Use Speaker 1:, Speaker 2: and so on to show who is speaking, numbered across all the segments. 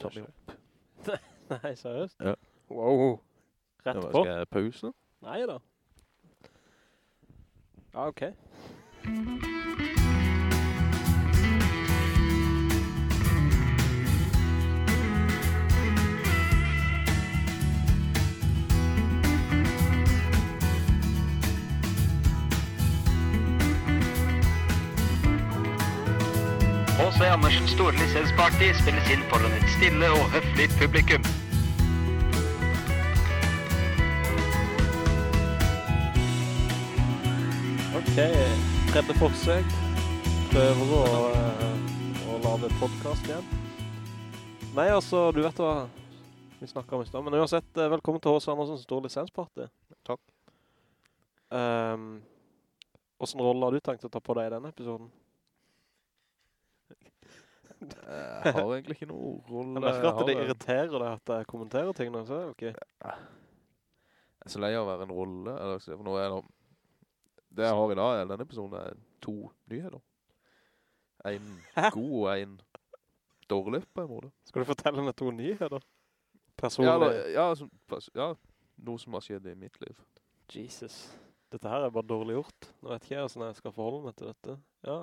Speaker 1: tar vi opp.
Speaker 2: Nei, seriøst?
Speaker 1: Ja.
Speaker 2: Wow. Rett på?
Speaker 1: skal jeg pause.
Speaker 2: Nei da. Ja, ok.
Speaker 3: H.C. Andersens store lisensparty spilles inn foran et stille og høflig publikum.
Speaker 2: Ok, tredje forsøk. Prøver å, eh, å lage podcast igjen. Nei, altså, du vet hva vi snakket om i stedet. Men uansett, eh, velkommen til H.C. Andersens store lisensparty.
Speaker 1: Takk.
Speaker 2: Um, hvordan rolle har du tenkt å ta på deg i denne episoden?
Speaker 1: Jeg har egentlig ikke noe rolle.
Speaker 2: Jeg merker at det irriterer deg at jeg kommenterer ting nå, så er det ok.
Speaker 1: Jeg er så lei av å være en rolle. Eller, for nå er det, det jeg har i dag, i denne episoden, er to nyheter. En
Speaker 2: Hæ?
Speaker 1: god og en dårlig på en måte.
Speaker 2: Skal du fortelle meg to nyheter?
Speaker 1: Ja,
Speaker 2: Personlig.
Speaker 1: eller, ja, som, ja, noe som har skjedd i mitt liv.
Speaker 2: Jesus. Dette her er bare dårlig gjort. Nå vet ikke jeg hvordan jeg skal forholde meg til dette. Ja.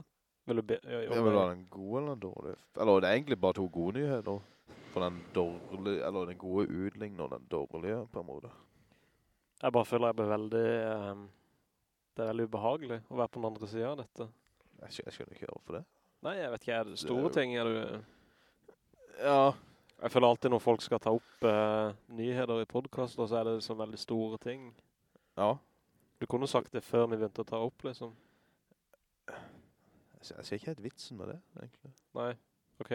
Speaker 2: Vil du be... Ja,
Speaker 1: Ja, men var den gode eller den dårlige? Eller det er egentlig bare to gode nyheter. For den dårlige, eller den gode utligner den dårlige på en måte.
Speaker 2: Jeg bare føler jeg blir veldig... Um, det er veldig ubehagelig å være på den andre siden av dette.
Speaker 1: Jeg, jeg skjønner ikke hvorfor det.
Speaker 2: Nei, jeg vet ikke. Er det store
Speaker 1: Det er jo-
Speaker 2: ting? Er du...
Speaker 1: Ja,
Speaker 2: Jeg føler alltid når folk skal ta opp uh, nyheter i podcaster, så er det sånn veldig store ting.
Speaker 1: ja.
Speaker 2: Du kunne sagt det før vi begynte å ta opp, liksom.
Speaker 1: Jeg ser, ikke helt vitsen med det, egentlig.
Speaker 2: Nei, ok.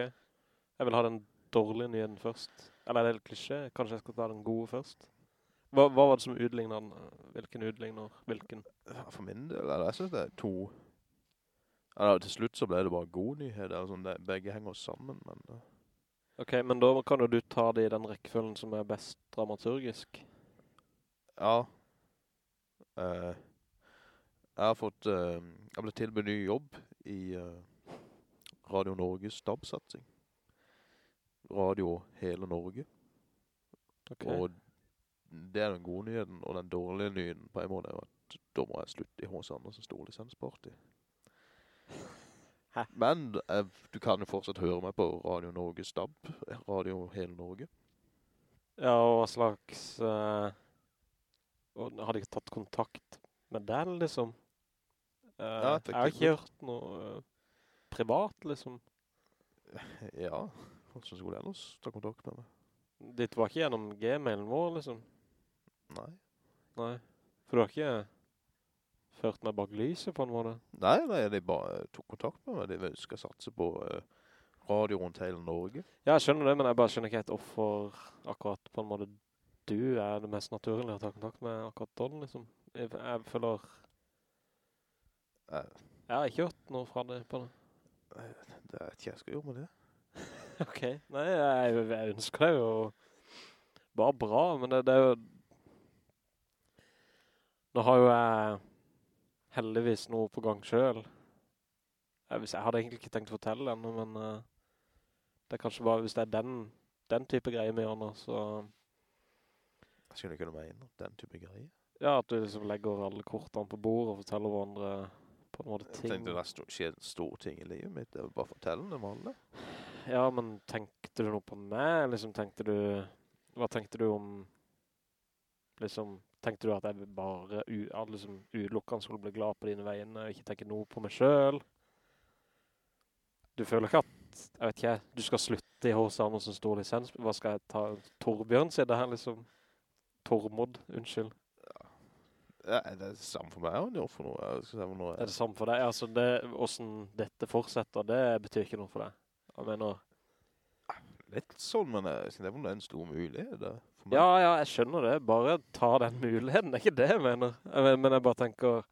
Speaker 2: Jeg vil ha den dårlige nyheden først. Eller er det helt klisjé? Kanskje jeg skal ta den gode først? Hva, hva var det som utligner den? Hvilken utligner? Hvilken?
Speaker 1: Ja, For min del, eller jeg synes det er to... Eller til slutt så ble det bare god nyhet, eller sånn, det, begge henger sammen, men... Uh.
Speaker 2: Ok, men da kan jo du ta det i den rekkefølgen som er best dramaturgisk.
Speaker 1: Ja. Uh, jeg har fått, Uh, jeg ble tilbudt ny jobb i eh, Radio Norges stabsatsing. Radio hele Norge.
Speaker 2: Okay.
Speaker 1: Og det er den gode nyheten, og den dårlige nyheten på en måte er at da må jeg slutte i H.S. Andersen lisensparty.
Speaker 2: Hæ?
Speaker 1: Men eh, du kan jo fortsatt høre meg på Radio Norges stab, Radio hele Norge.
Speaker 2: Ja, og hva slags... Uh, og har de tatt kontakt med den, liksom? Eh,
Speaker 1: Ja, jeg
Speaker 2: har ikke hørt noe eh, privat, liksom.
Speaker 1: Ja, hvordan skulle jeg ellers ta kontakt med meg?
Speaker 2: Ditt var ikke gjennom gmailen vår, liksom.
Speaker 1: Nei.
Speaker 2: Nei. For du har ikke ført meg bak lyset på en måte.
Speaker 1: Nei, nei, de bare tok kontakt med meg. De skal satse på uh, radio rundt hele Norge.
Speaker 2: Ja, jeg skjønner det, men jeg bare skjønner ikke helt hvorfor akkurat på en måte du er det mest naturlige å ta kontakt med akkurat Don, liksom. Jeg, jeg føler... Jeg har ikke hørt noe fra det på det.
Speaker 1: det er ikke jeg skal gjøre med det.
Speaker 2: Ok, nei, jeg, jeg ønsker det jo bare bra, men det, det er jo... Nå har jo jeg heldigvis noe på gang selv. Jeg, jeg hadde egentlig ikke tenkt å fortelle det enda, men uh, det er kanskje bare hvis det er den, den type greie gjør nå, så...
Speaker 1: Jeg skjønner ikke noe med mener, den type greie.
Speaker 2: Ja, at du liksom legger alle kortene på bordet og forteller hverandre på en måte
Speaker 1: Jeg
Speaker 2: ting.
Speaker 1: tenkte det skjedde en stor ting i livet mitt, det vil bare fortellende om alle.
Speaker 2: Ja, men tenkte du noe på meg? Liksom tenkte du... Hva tenkte du om... Liksom, tenkte du at jeg bare at liksom, utelukkende skulle bli glad på dine vegne og ikke tenke noe på meg selv? Du føler ikke at, jeg vet ikke, du skal slutte i H.C. Andersen stor lisens? Hva skal jeg ta? Torbjørn sier det her liksom? Tormod, unnskyld.
Speaker 1: Ja, det er det samme for meg, og det er for noe. Se noe.
Speaker 2: Er det samme for deg? Altså, det, hvordan dette fortsetter, det betyr ikke noe for deg. Jeg mener...
Speaker 1: Litt sånn, men jeg synes det er en stor mulighet for meg.
Speaker 2: Ja, ja, jeg skjønner det. Bare ta den muligheten. Det er ikke det jeg mener. Jeg men, men jeg bare tenker,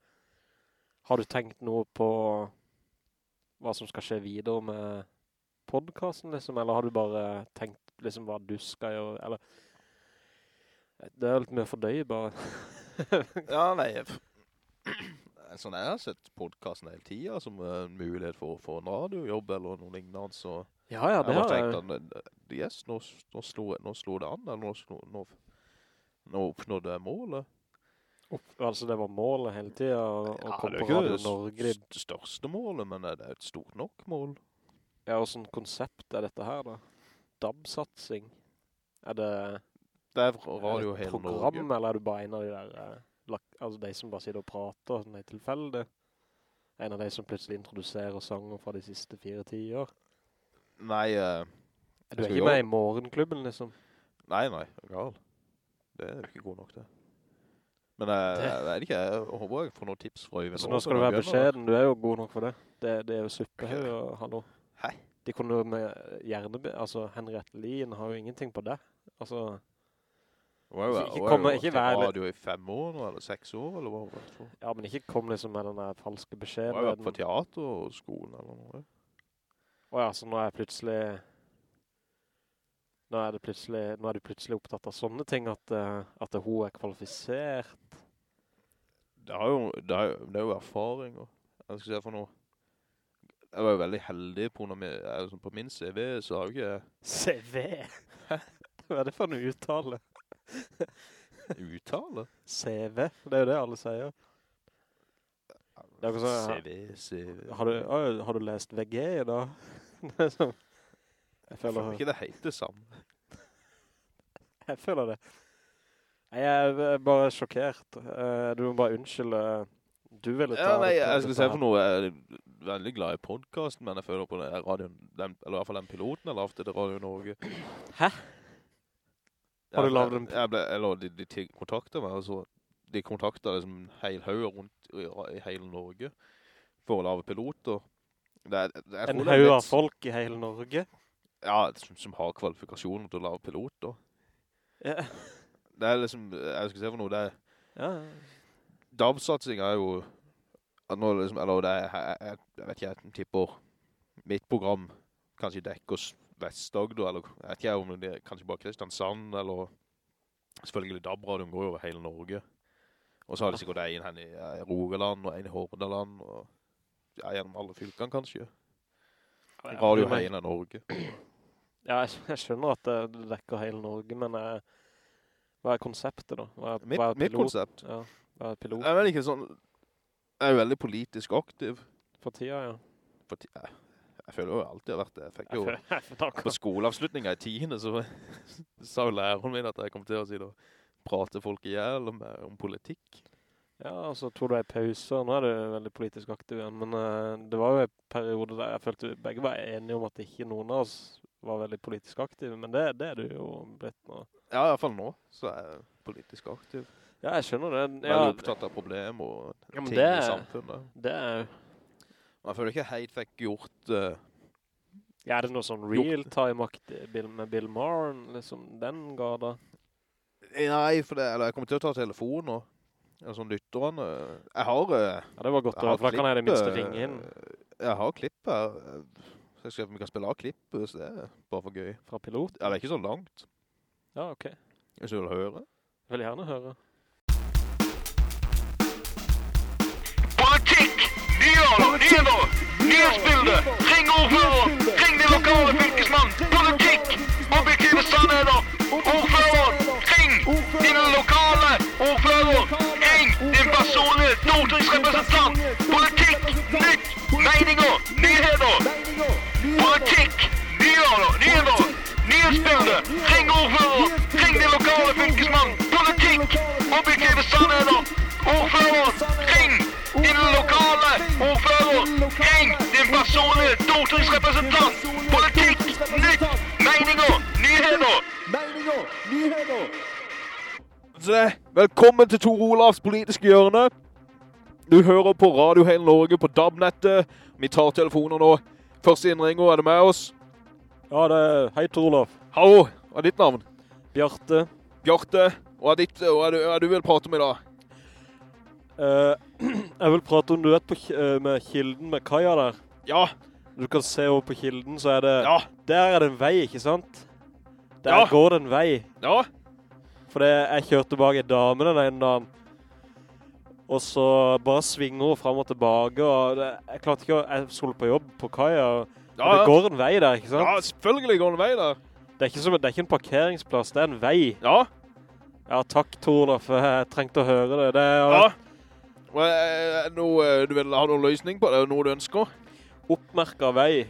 Speaker 2: har du tenkt noe på hva som skal skje videre med podcasten, liksom? Eller har du bare tenkt liksom hva du skal gjøre? Eller, det er litt mer fordøy, bare.
Speaker 1: Ja, nei, sånn jeg har sett podcasten hele tiden som en mulighet for å få en radiojobb eller noe lignende, så
Speaker 2: Ja, ja, det
Speaker 1: har
Speaker 2: har jeg.
Speaker 1: tenkt at yes, nå, nå, slo, nå slo det an, eller nå, nå, nå oppnådde jeg målet.
Speaker 2: Opp, altså det var målet hele tiden, å, å
Speaker 1: Ja,
Speaker 2: komme
Speaker 1: det er
Speaker 2: på
Speaker 1: ikke det
Speaker 2: Norge.
Speaker 1: største målet, men det er et stort nok mål.
Speaker 2: Ja, og sånn konsept er dette her da? DAB-satsing? Er det,
Speaker 1: Det er radio
Speaker 2: det
Speaker 1: hele
Speaker 2: program,
Speaker 1: Norge.
Speaker 2: eller er du bare en av de der, eh, altså de som bare sitter og prater, sånn i tilfelle? En av de som plutselig introduserer sanger fra de siste fire tider?
Speaker 1: Nei, er
Speaker 2: Du er
Speaker 1: skal
Speaker 2: ikke med i morgenklubben, liksom?
Speaker 1: nei, nei, gal. Det er jo ikke god nok det. Men jeg, jeg vet ikke, jeg håper jeg får noen tips fra Øyvind.
Speaker 2: Så nå skal du være beskjeden, du er jo god nok for det. Det, det er jo suppehøy og hallo.
Speaker 1: Hei.
Speaker 2: De kunne jo med hjerne, altså Henriette Lien har jo ingenting på det. Altså,
Speaker 1: Hun har
Speaker 2: Ikke
Speaker 1: har
Speaker 2: komme- ikke
Speaker 1: vært i radio i fem år nå, eller seks år, eller hva
Speaker 2: ja, men ikke kom liksom med den falske beskjeden.
Speaker 1: har jo vært på teaterskolen eller noe.
Speaker 2: Åja, så nå er jeg plutselig... Nå er, nå er du plutselig opptatt av sånne ting, at, eh, at hun er kvalifisert.
Speaker 1: Det, jo, det, er, jo- det er jo erfaring, og jeg skal si for noe. Jeg var jo veldig heldig på, altså på min CV, så har jo ikke
Speaker 2: CV? Hva er det for noe uttale?
Speaker 1: Uttale.
Speaker 2: CV? Det er jo det alle sier. Det er ikke så-
Speaker 1: CV, CV.
Speaker 2: Har du, å, har du lest VG da? dag? sånn- jeg
Speaker 1: føler ikke det heter det samme.
Speaker 2: jeg føler det. Jeg er bare sjokkert. Eh, Du må bare unnskylde. Du ville ta
Speaker 1: Ja, nei, jeg skulle
Speaker 2: se
Speaker 1: for noe, jeg er veldig glad i podcasten, men jeg føler på den radioen, den, eller i hvert fall den piloten eller ofte til Radio Norge.
Speaker 2: Hæ? Har du en-
Speaker 1: Jeg ble, eller de, de kontaktet meg, altså, de kontakter liksom en hel haug rundt i, i hele Norge for å lave piloter. Det, er-
Speaker 2: En
Speaker 1: det er
Speaker 2: haug av folk i hele Norge.
Speaker 1: Ja, som, som har kvalifikasjoner til å lave piloter.
Speaker 2: Ja.
Speaker 1: Det er liksom, jeg skal se for noe, det er,
Speaker 2: ja.
Speaker 1: DAB-satsing er jo, liksom, eller det er, jeg, jeg vet ikke, jeg tipper mitt program kanskje dekker s- Vest-Agder, eller jeg vet ikke om det er kanskje bare Kristiansand, eller selvfølgelig Dabra, de går jo over hele Norge. Og så har de sikkert en her i Rogaland, og en i Hordaland, og ja, gjennom alle fylkene kanskje. Radio
Speaker 2: Men-
Speaker 1: hele Norge.
Speaker 2: Ja, jeg, skjønner at det, det dekker hele Norge, men jeg, hva er konseptet da? Hva er,
Speaker 1: Mitt,
Speaker 2: hva er
Speaker 1: mitt konsept.
Speaker 2: Ja, hva er pilot
Speaker 1: Jeg vet ikke sånn, jeg er veldig politisk aktiv.
Speaker 2: for tida, ja?
Speaker 1: For tida, jeg, jeg føler jo alltid har vært det. Jeg fikk
Speaker 2: Jeg
Speaker 1: jo
Speaker 2: føler- jeg
Speaker 1: på skoleavslutninga i tiende, så sa jo læreren min at jeg kom til å si da, prate folk ihjel om, om politikk.
Speaker 2: Ja, altså tror du du en pause, nå er du veldig politisk aktiv igjen, men uh, det var jo en periode der jeg følte begge var enige om at ikke noen av oss var veldig politisk aktive, men det, det er du jo blitt nå.
Speaker 1: Ja, i hvert fall nå, så er jeg politisk aktiv.
Speaker 2: Ja, jeg skjønner det.
Speaker 1: Veldig opptatt av problemer og
Speaker 2: Ja,
Speaker 1: ting
Speaker 2: det-
Speaker 1: i samfunnet.
Speaker 2: det er jo...
Speaker 1: Men jeg føler ikke helt fikk gjort... Uh,
Speaker 2: Ja, er det noe sånn real-time-aktig med Bill Maher, liksom den gada?
Speaker 1: nei, for det, eller jeg kommer til å ta telefonen. Eller sånn lytterne. Jeg har... eh,
Speaker 2: Ja, det var godt, da, for da kan jeg det minste
Speaker 1: eh,
Speaker 2: ringe inn
Speaker 1: Jeg har klipp her. Jeg skal, vi kan spille av klipp, så det er bare for gøy.
Speaker 2: fra pilot.
Speaker 1: Ja, det er ikke så langt.
Speaker 2: Ja, ok.
Speaker 1: Hvis du vil høre.
Speaker 2: Jeg Vil gjerne høre.
Speaker 3: Nyheter, Redo, nyhetsbilde, ring ordfører, ring din lokale fylkesmann, politikk, objektive sannheter, ordfører, ring din lokale ordfører, ring din personlige stortingsrepresentant, politikk, nytt, meninger, nyheter, politikk, nyheter, nyheter, nyhetsbilde, ring ordfører, ring din lokale fylkesmann, politikk, objektive sannheter, ordfører, ring ordfører, ring din personlige stortingsrepresentant, politikk, nytt, meninger, nyheter.
Speaker 1: Så det, velkommen til Tor Olavs politiske hjørne. Du hører på Radio Hele Norge på DAB-nettet. Vi tar telefoner nå. Første innringer, er du med oss?
Speaker 2: Ja, det er... Hei, Tor Olav.
Speaker 1: Hallo, hva er ditt navn?
Speaker 2: Bjarte.
Speaker 1: Bjarte, hva er, ditt, hva er, du, hva er du vil prate om i dag?
Speaker 2: Eh, jeg vil prate om, du vet, på, eh, med kilden med kaja der.
Speaker 1: Ja,
Speaker 2: Du kan se over på kilden, så er det...
Speaker 1: ja,
Speaker 2: Der er det en vei, ikke sant? Der
Speaker 1: Ja.
Speaker 2: går det en vei.
Speaker 1: ja.
Speaker 2: For det, jeg kjørte bak en dame den ene dagen. Og så bare svinger hun frem og tilbake, og det, jeg klarte ikke å... Jeg skulle på jobb på kaja, og,
Speaker 1: Ja,
Speaker 2: det går en vei der, ikke sant?
Speaker 1: ja selvfølgelig går det en vei der.
Speaker 2: Det er ikke, som, det er ikke en parkeringsplass, det er en vei.
Speaker 1: Ja,
Speaker 2: Ja, takk, Torla, for jeg trengte å høre det. Det er
Speaker 1: ja. Og, eh, noe, eh, du vil ha noen løsning på det, noe du ønsker?
Speaker 2: oppmerket vei.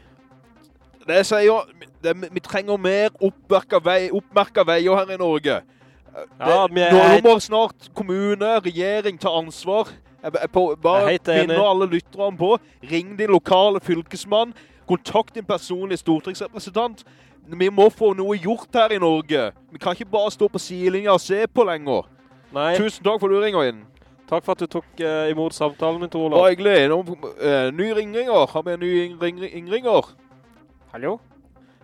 Speaker 1: Det sier sier, det, vi trenger mer oppmerket vei, oppmerket veier her i Norge. Det,
Speaker 2: Ja, men jeg-
Speaker 1: nå må snart kommune, regjering ta ansvar. Jeg, jeg, på, bare
Speaker 2: er
Speaker 1: minner alle lytterne på. Ring din lokale fylkesmann. Kontakt din personlige stortingsrepresentant. Vi må få noe gjort her i Norge. Vi kan ikke bare stå på sidelinja og se på lenger.
Speaker 2: Nei,
Speaker 1: Tusen takk for at du ringer inn.
Speaker 2: Takk for at du tok eh, imot samtalen min, Torla.
Speaker 1: Bare hyggelig. Nå, eh, ny ringringer. Har vi en ny ring, innringer?
Speaker 2: Hallo?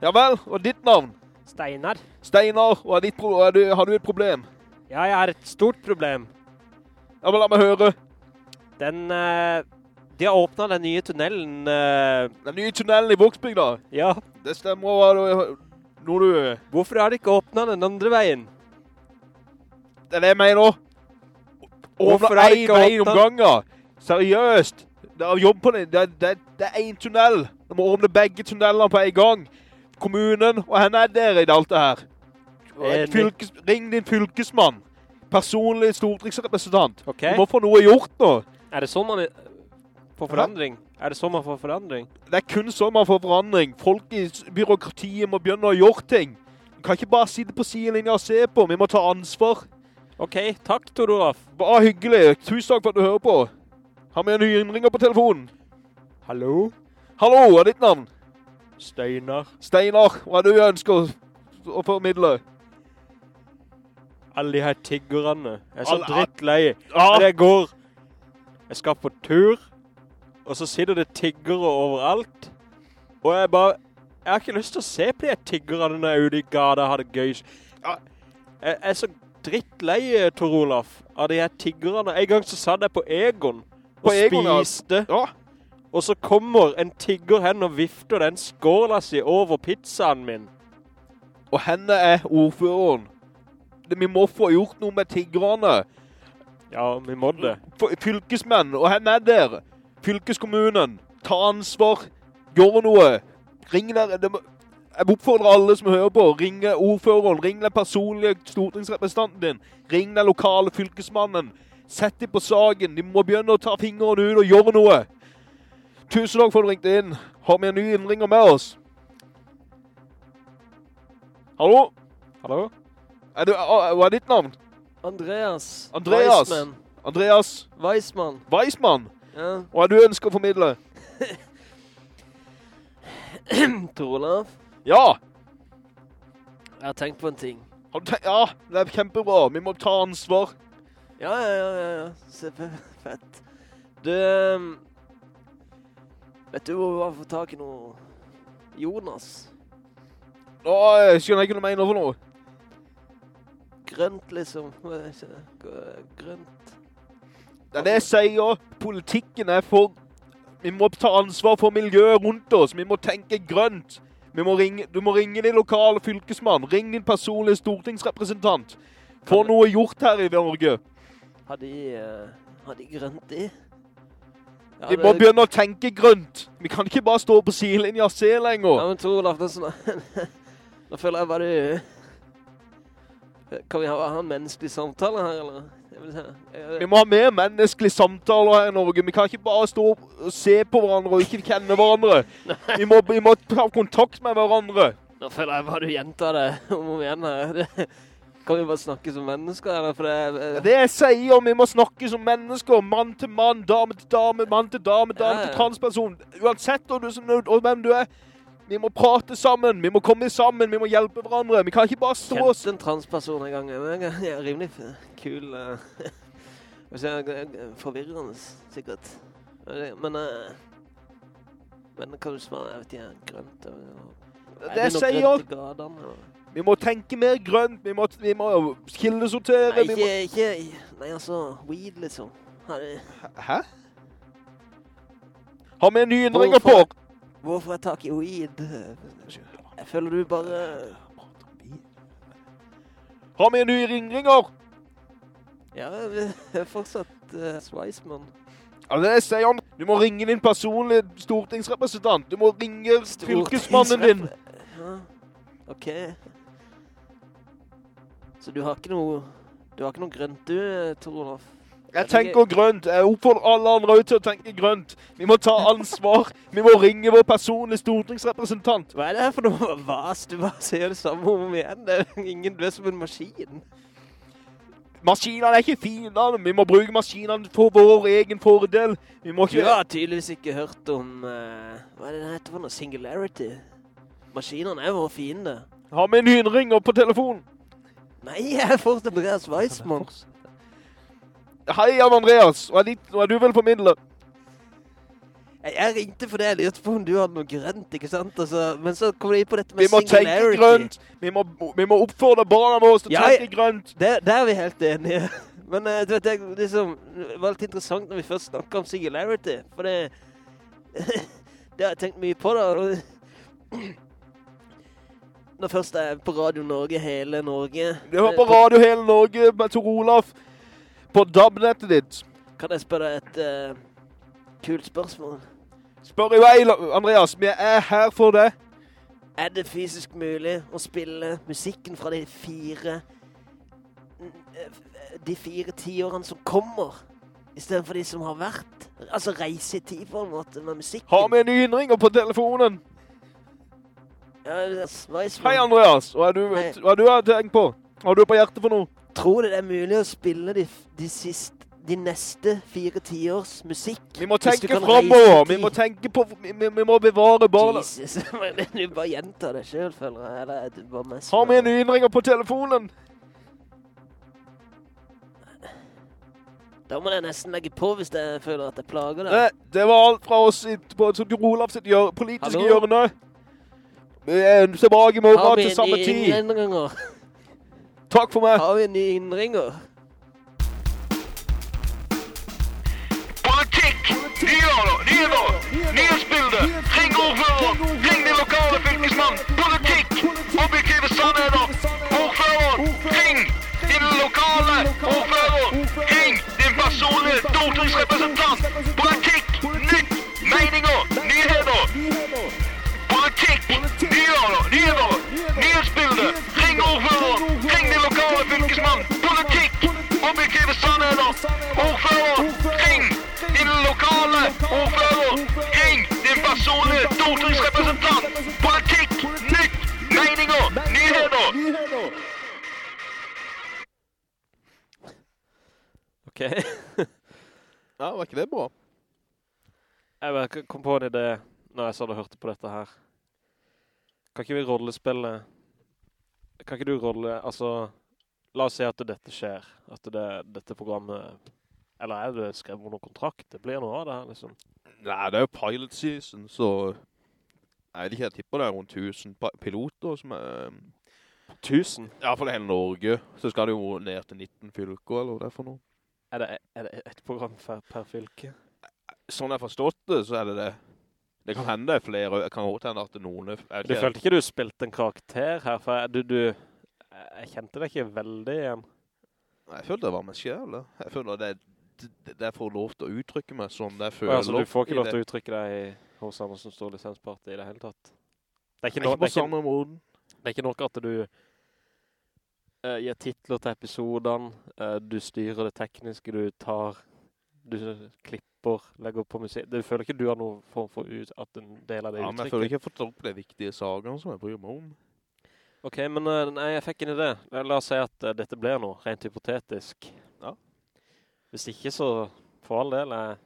Speaker 1: Ja vel, og ditt navn?
Speaker 2: Steinar.
Speaker 1: Steinar, og er ditt er du, har du et problem?
Speaker 2: Ja, jeg har et stort problem.
Speaker 1: Ja, men la meg høre.
Speaker 2: Den, eh, de har åpnet den nye tunnelen. eh,
Speaker 1: Den nye tunnelen i Voksbygda?
Speaker 2: ja,
Speaker 1: Det stemmer hva du... Når du...
Speaker 2: hvorfor har de ikke åpnet den andre veien?
Speaker 1: Det er det jeg mener.
Speaker 2: Har
Speaker 1: en
Speaker 2: ikke
Speaker 1: vei om
Speaker 2: åpnet-
Speaker 1: Seriøst. Det er jobb på det. Det, det, det er en tunnel. Du må åpne begge tunnelene på en gang. Kommunen, og henne er dere i alt det her. Fylkes, ring din fylkesmann. Personlig stortingsrepresentant.
Speaker 2: Okay.
Speaker 1: Du må få noe gjort nå.
Speaker 2: er det sånn man får forandring? Er det sånn man får forandring?
Speaker 1: Det er kun sånn man får forandring. Folk i byråkratiet må begynne å gjøre ting. Vi kan ikke bare sitte på sidelinja og se på. Vi må ta ansvar.
Speaker 2: Ok, takk, Tor Olaf.
Speaker 1: Bare hyggelig. Tusen takk for at du hører på. Har vi en ny innringer på telefonen?
Speaker 2: Hallo?
Speaker 1: Hallo, hva er ditt navn?
Speaker 2: Steinar.
Speaker 1: Steinar, hva er det du ønsker å, formidle?
Speaker 2: Alle de her tiggerne. Jeg er så
Speaker 1: Alle-
Speaker 2: drittlei.
Speaker 1: Ja,
Speaker 2: Men jeg går Jeg skal på tur, og så sitter det tiggere overalt. Og jeg bare Jeg har ikke lyst til å se på de her tiggerne når jeg er ute i gata og har det gøy.
Speaker 1: Jeg,
Speaker 2: Jeg er så drittlei, Tor Olaf, av de her tiggerne. En gang så satt jeg på Egon
Speaker 1: På
Speaker 2: og
Speaker 1: Egon,
Speaker 2: spiste.
Speaker 1: ja.
Speaker 2: Og så kommer en tigger hen og vifter den skåla si over pizzaen min.
Speaker 1: Og henne er ordføreren. Vi må få gjort noe med tiggerne.
Speaker 2: Ja, vi må det.
Speaker 1: Fylkesmenn, og henne er der. Fylkeskommunen. Ta ansvar. Gjør noe. Ring der. Jeg oppfordrer alle som hører på. Ring ordføreren. Ring den personlige stortingsrepresentanten din. Ring den lokale fylkesmannen. Sett dem på saken. De må begynne å ta fingrene ut og gjøre noe. Tusen takk for at du ringte inn. Har vi en ny innringer med oss? Hallo?
Speaker 2: Hallo?
Speaker 1: Er du, hva er ditt navn?
Speaker 4: Andreas.
Speaker 1: Andreas.
Speaker 4: Weismann.
Speaker 1: Andreas
Speaker 4: Weismann.
Speaker 1: Weismann?
Speaker 4: Ja.
Speaker 1: Hva er du ønsker å formidle?
Speaker 4: Torolaf,
Speaker 1: Ja,
Speaker 4: jeg har tenkt på en ting.
Speaker 1: ja, det er kjempebra. Vi må ta ansvar.
Speaker 4: Ja, ja, ja, ja, ja. Se, fett. Du, ehm, vet du hvor vi har fått tak i noe Jonas?
Speaker 1: Nå skjønner jeg ikke noe mener for noe.
Speaker 4: Grønt, liksom. Grønt.
Speaker 1: Det er det jeg sier. Politikken er for... Vi må ta ansvar for miljøet rundt oss. Vi må tenke grønt. Vi må ringe, du må ringe din lokale fylkesmann. Ring din personlige stortingsrepresentant. Få noe gjort her i Norge.
Speaker 4: Har de, uh, har de grønt i? Ja,
Speaker 1: Vi
Speaker 4: det-
Speaker 1: må begynne å tenke grønt. Vi kan ikke bare stå på sidelinja og se
Speaker 4: Ja,
Speaker 1: lenger.
Speaker 4: men Torolaf, det er sånn... Nå føler jeg bare. Kan vi ha, ha en menneskelig samtale her, eller?
Speaker 1: Vi må ha mer menneskelige samtaler her i Norge. Vi kan ikke bare stå og se på hverandre og ikke kjenne hverandre. Vi må, vi må ha kontakt med hverandre.
Speaker 4: Nå føler jeg bare du gjentar det om og igjen her. Kan vi bare snakke som mennesker, eller? For det,
Speaker 1: Det jeg sier, vi må snakke som mennesker. Mann til mann, dame til dame, mann til dame, dame
Speaker 4: Ja,
Speaker 1: til transperson. Uansett om du, som- hvem du er. Vi må prate sammen, vi må komme sammen, vi må hjelpe hverandre. Vi kan ikke bare stå oss.
Speaker 4: kjente en transperson en gang. Jeg er- rimelig kul. eh, eh, Forvirrende, sikkert. Men eh, Men kan du smake, Jeg vet ikke, grønt og,
Speaker 1: Det sier, vi må tenke mer grønt, vi må, vi må kildesortere.
Speaker 4: Nei, ikke, ikke Nei, altså, weed, liksom.
Speaker 1: Hæ? Har vi en ny innringer på?
Speaker 4: Hvorfor? Hvor får jeg tak i weed? Jeg føler du bare
Speaker 1: Har vi en ny ringringer?
Speaker 4: Ja, jeg er fortsatt uh, Sveismann.
Speaker 1: Ja, det sier han. Du må ringe din personlige stortingsrepresentant. Du må ringe fylkesmannen din.
Speaker 4: Ja. Ok. Så du har ikke noe, du har ikke noe grønt du, eh, Tor Olof?
Speaker 1: Jeg tenker grønt. Jeg oppfordrer alle andre ut til å tenke grønt. Vi må ta ansvar. Vi må ringe vår personlige stortingsrepresentant.
Speaker 4: Hva er det her for noe vas? Du bare sier det samme om igjen. Det er ingen, du er som en maskin.
Speaker 1: Maskinene er ikke fine. Vi må bruke maskinene for vår egen fordel. Vi må
Speaker 4: Du har tydeligvis ikke hørt om, Uh, hva er det det heter for noe? Singularity. Maskinene er vår fiende.
Speaker 1: Har vi en hynringer på telefonen?
Speaker 4: Nei, jeg er fort Andreas Weissmann.
Speaker 1: Hei, Jan Andreas. Hva er, nå er du vel formidler.
Speaker 4: Jeg, jeg ringte fordi jeg lurte på om du hadde noe grønt, ikke sant? Altså, men så kom inn på dette med singularity.
Speaker 1: Vi må tenke grønt. Vi må, vi må oppfordre barna våre til å
Speaker 4: Ja,
Speaker 1: tenke grønt.
Speaker 4: Det, der er vi helt enige. Men uh, du vet, det, liksom, det var litt interessant når vi først snakket om singularity, for det, det har jeg tenkt mye på da. Når først jeg er på Radio Norge, hele Norge.
Speaker 1: Du var på Radio Hele Norge med Tor Olaf på DAB-nettet ditt.
Speaker 4: Kan jeg spørre et uh, kult spørsmål?
Speaker 1: Spør i vei, Andreas. Vi er her for det.
Speaker 4: Er det fysisk mulig å spille musikken fra de fire de fire tiårene som kommer, i stedet for de som har vært? Altså reise i tid på en måte med musikken.
Speaker 1: Har vi en innringer på telefonen?
Speaker 4: Ja.
Speaker 1: Hei, Andreas. Hva er du, hva er du har tenkt på? Hva har du på hjertet for noe?
Speaker 4: Tror du det er mulig å spille de, de, siste, de neste fire tiårs musikk?
Speaker 1: Vi må tenke framover. Vi må tenke på Vi, vi, vi må bevare barna.
Speaker 4: Jesus, du bare gjentar det selv, føler jeg.
Speaker 1: Har vi en innringer på telefonen?
Speaker 4: Da må jeg nesten legge på hvis jeg føler at jeg plager deg.
Speaker 1: Det, det var alt fra oss i, på Tor Olav sitt gjør, politiske
Speaker 4: Hallo?
Speaker 1: hjørne. Vi er tilbake i
Speaker 4: Har
Speaker 1: morgen
Speaker 4: vi
Speaker 1: til
Speaker 4: en
Speaker 1: samme tid.
Speaker 4: innringer?
Speaker 1: Takk for meg.
Speaker 4: Har vi en ny innringer?
Speaker 3: Politikk! Nyheter! Nyheter! Nyhetsbilde! Ring ordfører! Ring din lokale fylkesmann! Politikk! Objektive sannheter! Ordfører! Ring din lokale ordfører! Ring din personlige stortingsrepresentant! Politikk! Nytt! Meninger! Nyheter! Politikk! Nyheter! Nyheter! Ordfører! Ring din lokale ordfører! Ring din personlige stortingsrepresentant! Politikk! Nytt! Meninger! Nyheter!
Speaker 2: Ok.
Speaker 1: Ja, var ikke det bra?
Speaker 2: Jeg kom på en idé når jeg satt og hørte på dette her. Kan ikke vi rollespille... Kan ikke du rolle... Altså, la oss si at dette skjer. At det, dette programmet... Eller er det skrevet noen kontrakt? Det blir noe av det her, liksom.
Speaker 1: Nei, det er jo pilot season, så... Jeg vet ikke, jeg tipper det er rundt 1000 piloter som er...
Speaker 2: Tusen?
Speaker 1: Ja, for hele Norge. Så skal det jo ned til 19 fylker, eller hva det er for noe.
Speaker 2: Er det, er det et program per, per fylke?
Speaker 1: Sånn jeg har forstått det, så er det det. Det kan hende det er flere, jeg kan hende at noen... er
Speaker 2: Du følte ikke du spilte en karakter her? For du, du... Jeg kjente det ikke veldig igjen.
Speaker 1: Jeg følte det var meg selv. da. Jeg føler det, det, det for lov til å uttrykke meg sånn det jeg føler.
Speaker 2: altså, du får ikke lov til å uttrykke deg i- hos Andersen Stor Lisensparti i det hele tatt. Det er ikke,
Speaker 1: Ikke på
Speaker 2: er
Speaker 1: samme måten.
Speaker 2: det er ikke nok at du uh, gir titler til episoderne, uh, du styrer det tekniske, du tar, du klipper, legger på musikk. Du føler ikke du har noen form for ut, at en del av det
Speaker 1: Ja, men jeg føler ikke jeg har fått opp de viktige sagene som jeg bryr meg om.
Speaker 2: Ok, men eh, nei, jeg fikk en idé. La, oss si at eh, dette blir noe, rent hypotetisk.
Speaker 1: Ja.
Speaker 2: Hvis ikke så, for all del, jeg,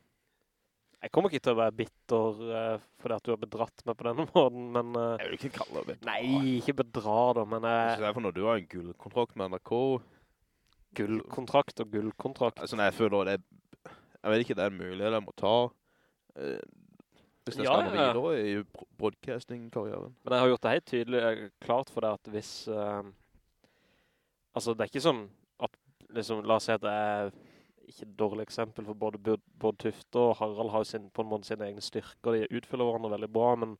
Speaker 2: jeg kommer ikke til å være bitter uh, fordi at du har bedratt meg på denne måten, men... Uh,
Speaker 1: Jeg vil ikke kalle det
Speaker 2: nei, ikke bedra da, men uh,
Speaker 1: det er for når du har en gullkontrakt med NRK,
Speaker 2: gullkontrakt og gullkontrakt.
Speaker 1: altså nei, jeg føler det, jeg vet ikke det er en mulighet jeg må ta, hvis
Speaker 2: Ja,
Speaker 1: skal
Speaker 2: ja.
Speaker 1: videre i broadcasting-karrieren.
Speaker 2: Men jeg har gjort det helt tydelig, eh, klart for deg at hvis... Uh, altså, det er ikke sånn at, liksom, la oss si at det er ikke et dårlig eksempel, for både Bård, Tufte og Harald har sin, på en måte sine egne styrker, de utfyller hverandre veldig bra, men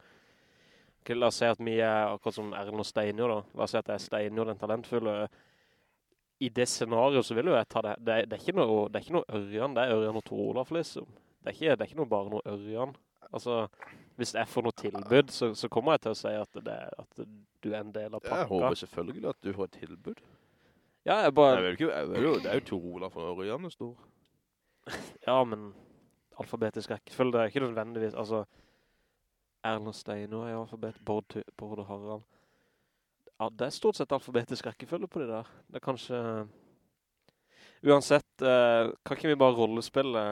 Speaker 2: okay, la oss si at vi er akkurat som Erlend og Steinjo da, la oss si at jeg er Steinjo, den talentfulle, i det scenarioet så vil jo jeg ta det, det det er, ikke, noe, det er ikke noe Ørjan, det er Ørjan og Tor Olaf liksom. Det er ikke, det er ikke noe bare noe Ørjan. Altså, hvis jeg får noe tilbud, så, så kommer jeg til å si at, det, er- at du er en del av pakka.
Speaker 1: Jeg håper selvfølgelig at du får et tilbud.
Speaker 2: Ja, jeg
Speaker 1: Det
Speaker 2: bare,
Speaker 1: er, ikke, det er jo, det er jo Tor Olav fra Ørjan det står.
Speaker 2: ja, men alfabetisk rekkefølge, det er ikke nødvendigvis, altså, Erlend Steino er i alfabet, Bård, Bård og Harald. Ja, det er stort sett alfabetisk rekkefølge på de der. Det er kanskje... Uansett, eh, kan ikke vi bare rollespille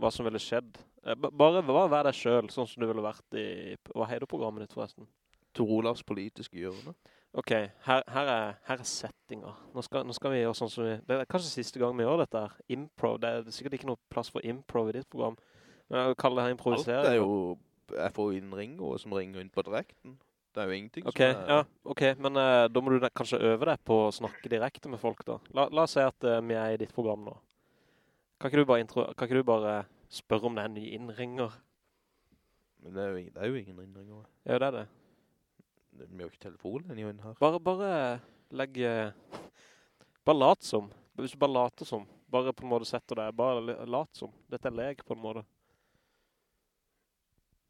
Speaker 2: hva som ville skjedd? Eh, ba- bare bare vær deg selv, sånn som du ville vært i... Hva heter programmet ditt forresten?
Speaker 1: Tor Olavs politiske hjørne.
Speaker 2: Ok, her, her, er, her er settinger. Nå nå skal vi gjøre sånn som vi... Det er kanskje siste gang vi gjør dette her. Improv. Det er sikkert ikke noe plass for improv i ditt program. Men jeg kaller det her
Speaker 1: Alt er jo, jeg får innringer som ringer inn på direkten. Det er jo ingenting
Speaker 2: okay,
Speaker 1: som er...
Speaker 2: ja, ok, men uh, da må du kanskje øve deg på å snakke direkte med folk da. La, la oss si at uh, vi er i ditt program nå. Kan ikke du bare, intro, kan ikke du bare spørre om det er en ny innringer?
Speaker 1: Men det er jo, ingen- det er jo ingen innringer.
Speaker 2: Ja, det er det.
Speaker 1: Det- har jo ikke telefonen inn her.
Speaker 2: Bare, bare legg... eh, Bare lat som. Hvis du bare later som. Bare på en måte setter deg. Bare lat som. Dette er leg på en måte.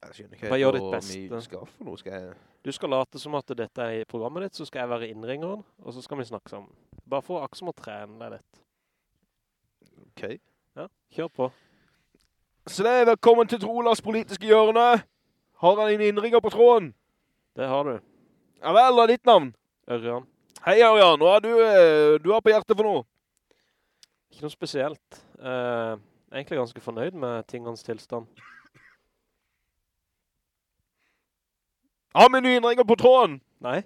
Speaker 1: Jeg skjønner ikke
Speaker 2: Bare gjør ditt beste.
Speaker 1: skal for noe. Skal jeg...
Speaker 2: Du skal late som at dette er i programmet ditt, så skal jeg være innringeren, og så skal vi snakke sammen. Bare få akse som å trene deg litt.
Speaker 1: Ok.
Speaker 2: Ja, kjør på.
Speaker 1: Så det er velkommen til Trolas politiske hjørne. Har han en innringer på tråden?
Speaker 2: Det har du.
Speaker 1: Ja vel, da er ditt navn.
Speaker 2: Ørjan.
Speaker 1: Hei, Ørjan. Hva er du, eh, du har på hjertet for noe?
Speaker 2: Ikke noe spesielt. Eh, egentlig ganske fornøyd med tingens tilstand.
Speaker 1: Har vi en innringer på tråden?
Speaker 2: Nei,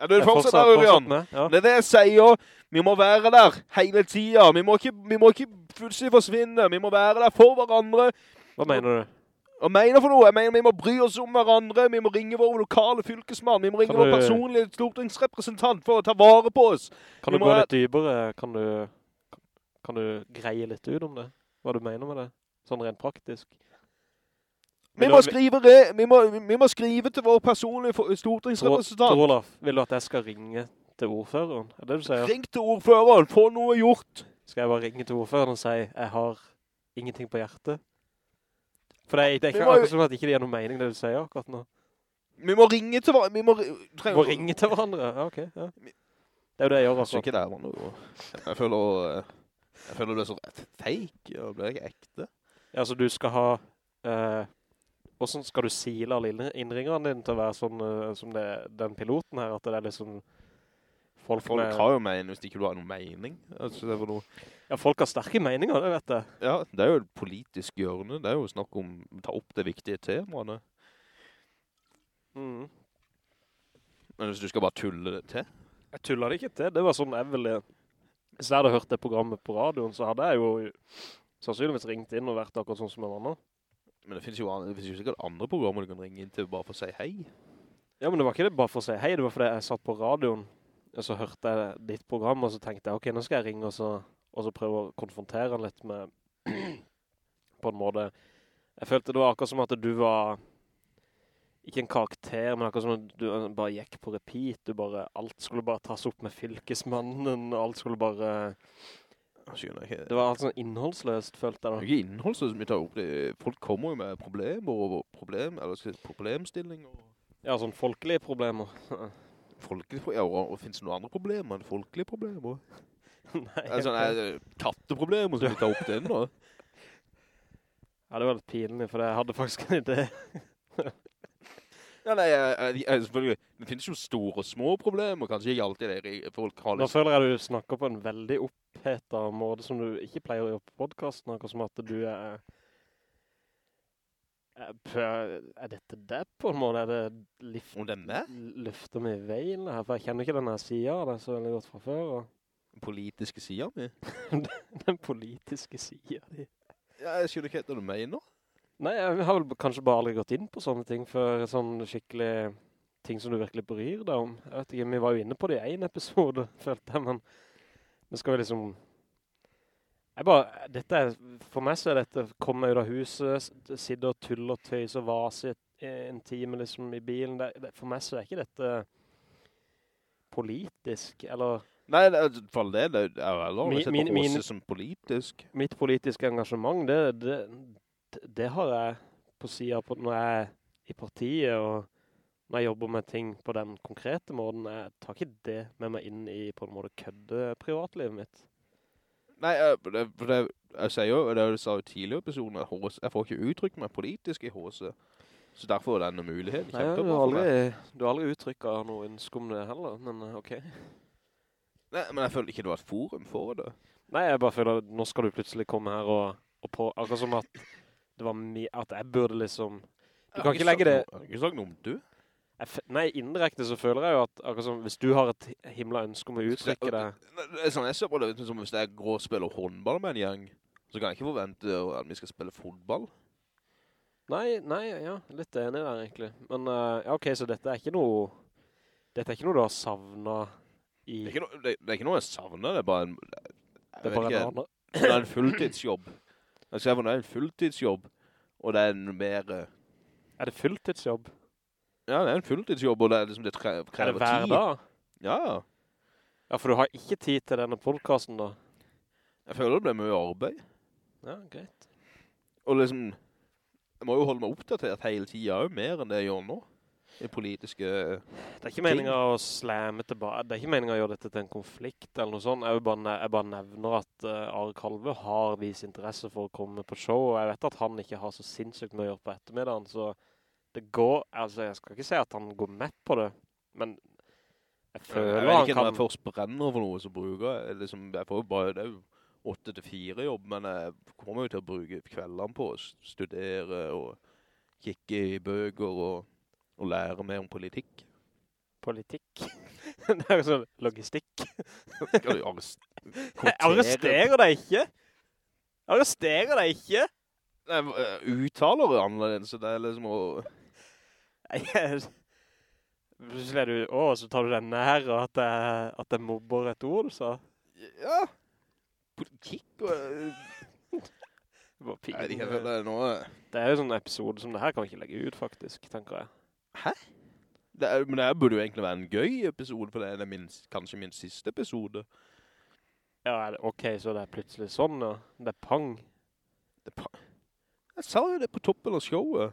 Speaker 1: Er du
Speaker 2: jeg
Speaker 1: fortsatt der,
Speaker 2: fortsatt
Speaker 1: Ørjan?
Speaker 2: Ja.
Speaker 1: Det er det jeg sier. Vi må være der hele tiden. Vi vi må ikke plutselig forsvinne. Vi må være der for hverandre.
Speaker 2: Hva mener du?
Speaker 1: Hva mener for noe? Jeg mener vi må bry oss om hverandre. Vi må ringe vår lokale fylkesmann. Vi må ringe
Speaker 2: du...
Speaker 1: vår personlige stortingsrepresentant for å ta vare på oss.
Speaker 2: Kan du gå litt dypere? Kan du, kan du greie litt ut om det? Hva du mener med det? Sånn rent praktisk.
Speaker 1: Vi må, skrive vi, må, vi må skrive til vår personlige stortingsrepresentant.
Speaker 2: Tor. Olaf, vil du at jeg skal ringe til ordføreren? Er det du sier?
Speaker 1: Ring til ordføreren. Få noe gjort.
Speaker 2: Skal jeg bare ringe til ordføreren og si jeg har ingenting på hjertet? For det det er ikke akkurat som at ikke det gir noe mening det du sier akkurat nå.
Speaker 1: Vi må ringe til hverandre. Vi må, trenger-
Speaker 2: Må ringe til hverandre? Ja, ok. Ja. Det er jo det jeg gjør
Speaker 1: altså. Jeg der. Jeg føler, jeg føler det er så fake. Det blir ikke ekte.
Speaker 2: Ja, så du skal ha... Eh, hvordan skal du sile alle innringene dine til å være sånn uh, som det, den piloten her? At det er liksom... Folk,
Speaker 1: Folk
Speaker 2: med,
Speaker 1: har jo mening hvis ikke du har noen mening. Altså, noe.
Speaker 2: Ja, folk har sterke meninger, det vet jeg.
Speaker 1: Ja, det er jo et politisk hjørne. Det er jo snakk om å ta opp det viktige temaene.
Speaker 2: Mm.
Speaker 1: Men hvis du skal bare tulle det til.
Speaker 2: Jeg tuller det ikke til. Det var sånn jeg ville... Hvis jeg hadde hørt det programmet på radioen, så hadde jeg jo sannsynligvis ringt inn og vært akkurat sånn som en annen.
Speaker 1: Men det finnes jo, an- det finnes jo sikkert andre programmer du kan ringe inn til bare for å si hei.
Speaker 2: Ja, men det var ikke det bare for å si hei, det var fordi jeg satt på radioen, og så hørte jeg ditt program, og så tenkte jeg, ok, nå skal jeg ringe, og så, og så prøve å konfrontere han litt med, på en måte. Jeg følte det var akkurat som at du var, ikke en karakter, men akkurat som at du bare gikk på repeat, du bare, alt skulle bare tas opp med fylkesmannen, og alt skulle bare,
Speaker 1: skjønner ikke.
Speaker 2: det var alt sånn innholdsløst, følte jeg
Speaker 1: da. ikke innholdsløst, men vi tar opp. Det, folk kommer jo med problemer og problem, eller problemstillinger.
Speaker 2: da. Ja, sånn folkelige problemer.
Speaker 1: Folkelige, problemer? ja, og, og finnes det noen andre problemer enn folkelige problemer?
Speaker 2: Nei,
Speaker 1: Altså, er katteproblemer som vi tar opp den da?
Speaker 2: ja, det var litt pinlig, for jeg hadde faktisk en idé.
Speaker 1: Ja, nei, jeg, jeg, selvfølgelig, det finnes jo store og små problemer, kanskje ikke alltid det folk har
Speaker 2: Nå føler jeg du snakker på en veldig opphetet måte som du ikke pleier å gjøre på podcasten, akkurat som at du er... Er, dette det på en måte? Er det lift,
Speaker 1: Om det er
Speaker 2: løfter meg i veien her? For jeg kjenner ikke denne siden av det så veldig godt fra før. Og
Speaker 1: Den politiske siden min?
Speaker 2: den politiske siden din.
Speaker 1: Ja, jeg skjønner ikke helt hva du mener.
Speaker 2: Nei, jeg har vel kanskje bare aldri gått inn på sånne ting før sånn skikkelig ting som du virkelig bryr deg om. Jeg vet ikke, vi var jo inne på det i en episode, følte jeg, men det skal vi liksom... Jeg bare, dette er, for meg så er dette, komme ut av huset, s- og tulle og tøys og vase en time liksom i bilen. Det, det, for meg så er ikke dette politisk, eller
Speaker 1: Nei, i for det, det er jo heller
Speaker 2: min-
Speaker 1: Åse som politisk.
Speaker 2: mitt politiske engasjement, det, det, det har jeg på siden på når jeg i partiet, og når jeg jobber med ting på den konkrete måten, jeg tar ikke det med meg inn i på en måte kødde privatlivet mitt.
Speaker 1: Nei, eh, det, for det, jeg sier jo, det du sa jo tidligere episoden, at jeg får ikke uttrykt meg politisk i HC. Så derfor er denne muligheten
Speaker 2: Nei, du har aldri, du har aldri uttrykket noe ønske heller, men eh, ok.
Speaker 1: Nei, men jeg føler ikke det var et forum for det.
Speaker 2: Nei, jeg bare føler at nå skal du plutselig komme her og, og på, akkurat som at det var mye, at jeg burde liksom, Du kan ikke legge det-
Speaker 1: har ikke sagt noe om du.
Speaker 2: nei, indirekte så føler jeg jo at akkurat som hvis du har et himla ønske om å uttrykke det,
Speaker 1: sånn jeg ser på det, som hvis jeg går og spiller håndball med en gjeng, så kan jeg ikke forvente at vi skal spille fotball.
Speaker 2: Nei, nei, ja, litt enig der egentlig. Men eh, ja, ok, så dette er ikke noe, dette er ikke noe du har savnet i,
Speaker 1: Det er ikke noe, det, det er ikke noe jeg savner, det er bare en, jeg
Speaker 2: det er bare en annen.
Speaker 1: det er en fulltidsjobb. Jeg ser for det er en fulltidsjobb, og det er en mer, eh,
Speaker 2: Er det fulltidsjobb?
Speaker 1: ja, det er en fulltidsjobb, og det er liksom, det krever,
Speaker 2: Er det hver
Speaker 1: tid.
Speaker 2: dag?
Speaker 1: Ja, ja.
Speaker 2: Ja, for du har ikke tid til denne podcasten da.
Speaker 1: Jeg føler det blir mye arbeid.
Speaker 2: Ja, greit.
Speaker 1: Og liksom, jeg må jo holde meg oppdatert hele tiden, jo mer enn det jeg gjør nå. Politiske...
Speaker 2: Det er ikke meningen å slamme tilbake, det er ikke meningen å gjøre dette til en konflikt eller noe sånt. Jeg, bare, jeg bare nevner at uh, Are Kalve har vist interesse for å komme på show, og jeg vet at han ikke har så sinnssykt mye å gjøre på ettermiddagen, så det går, altså jeg skal ikke si at han går med på det, men jeg
Speaker 1: Jeg
Speaker 2: føler
Speaker 1: vet
Speaker 2: han
Speaker 1: ikke, når jeg først brenner for noe, så bruker jeg, liksom, jeg får bare, det er jo 8-4 jobb, men jeg kommer jo til å bruke kveldene på å studere og kikke i bøker og, og lære mer om politikk.
Speaker 2: Politikk. det er jo sånn logistikk.
Speaker 1: Skal du arrestere?
Speaker 2: Arresterer deg ikke! Arresterer deg ikke!
Speaker 1: Nei, eh, uttaler du annerledes, så det er liksom å...
Speaker 2: Plutselig er du, å, så tar du deg nære og at jeg, at jeg mobber et ord, så.
Speaker 1: Ja, politikk og... eh,
Speaker 2: Det
Speaker 1: det er noe...
Speaker 2: Det er jo sånn episode som det her kan vi ikke legge ut, faktisk, tenker jeg.
Speaker 1: Det er, men det burde jo egentlig være en gøy episode, for det er min, kanskje min siste episode.
Speaker 2: Ja, er det, ok, så det er plutselig sånn, ja. Det er pang.
Speaker 1: Det, er pang. jeg sa jo det på toppen av showet.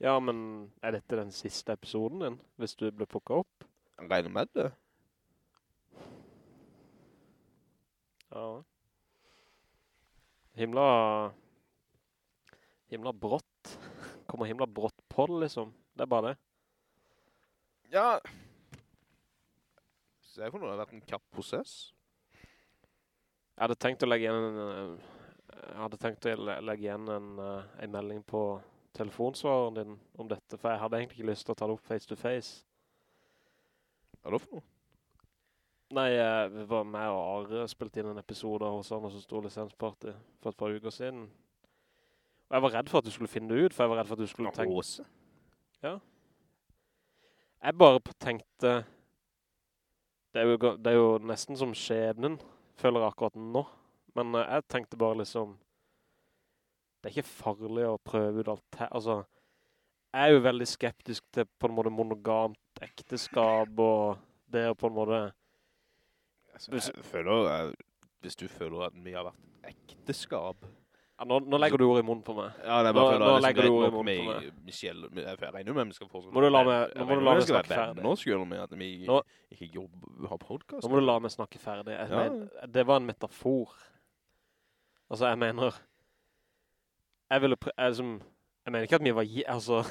Speaker 2: Ja, men er dette den siste episoden din, hvis du blir plukket opp?
Speaker 1: Jeg regner med det.
Speaker 2: Ja. Himla... Himla brått. Kommer himla brått på det, liksom. Det er bare det.
Speaker 1: Ja. Så jeg for noe det har vært en kapp prosess.
Speaker 2: Jeg hadde tenkt å legge igjen en, eh, jeg hadde tenkt å legge igjen en, eh, en melding på telefonsvaren din om dette, for jeg hadde egentlig ikke lyst til å ta det opp face to face.
Speaker 1: Hva er det for noe?
Speaker 2: Nei, eh, vi var med og Are spilte inn en episode hos han, og så stod lisensparty for et par uker siden. Og jeg var redd for at du skulle finne det ut, for jeg var redd for at du skulle tenke...
Speaker 1: Åse?
Speaker 2: Jeg bare tenkte... Det er, jo, det er jo nesten som skjebnen, føler akkurat nå. Men eh, jeg tenkte bare liksom... Det er ikke farlig å prøve ut alt her. Altså, jeg er jo veldig skeptisk til på en måte monogamt ekteskap, og det å på en måte...
Speaker 1: Altså, jeg føler, jeg, hvis du føler at vi har vært ekteskap...
Speaker 2: Ja, nå, nå legger du ord i munnen på meg.
Speaker 1: Ja, det er
Speaker 2: Nå-
Speaker 1: bare
Speaker 2: nå
Speaker 1: føler
Speaker 2: legger du ord i munnen på
Speaker 1: meg. Michelle. Jeg regner med vi skal fortsette.
Speaker 2: Må du la meg- nå må du la meg snakke ferdig.
Speaker 1: Nå skal vi at vi
Speaker 2: Nå-
Speaker 1: ikke jobber, har podcast.
Speaker 2: Nå må du la meg snakke ferdig. Jeg
Speaker 1: Ja.
Speaker 2: mener, det var en metafor. Altså, jeg mener... Jeg ville... prø- Jeg, liksom, jeg mener ikke at vi var... Altså...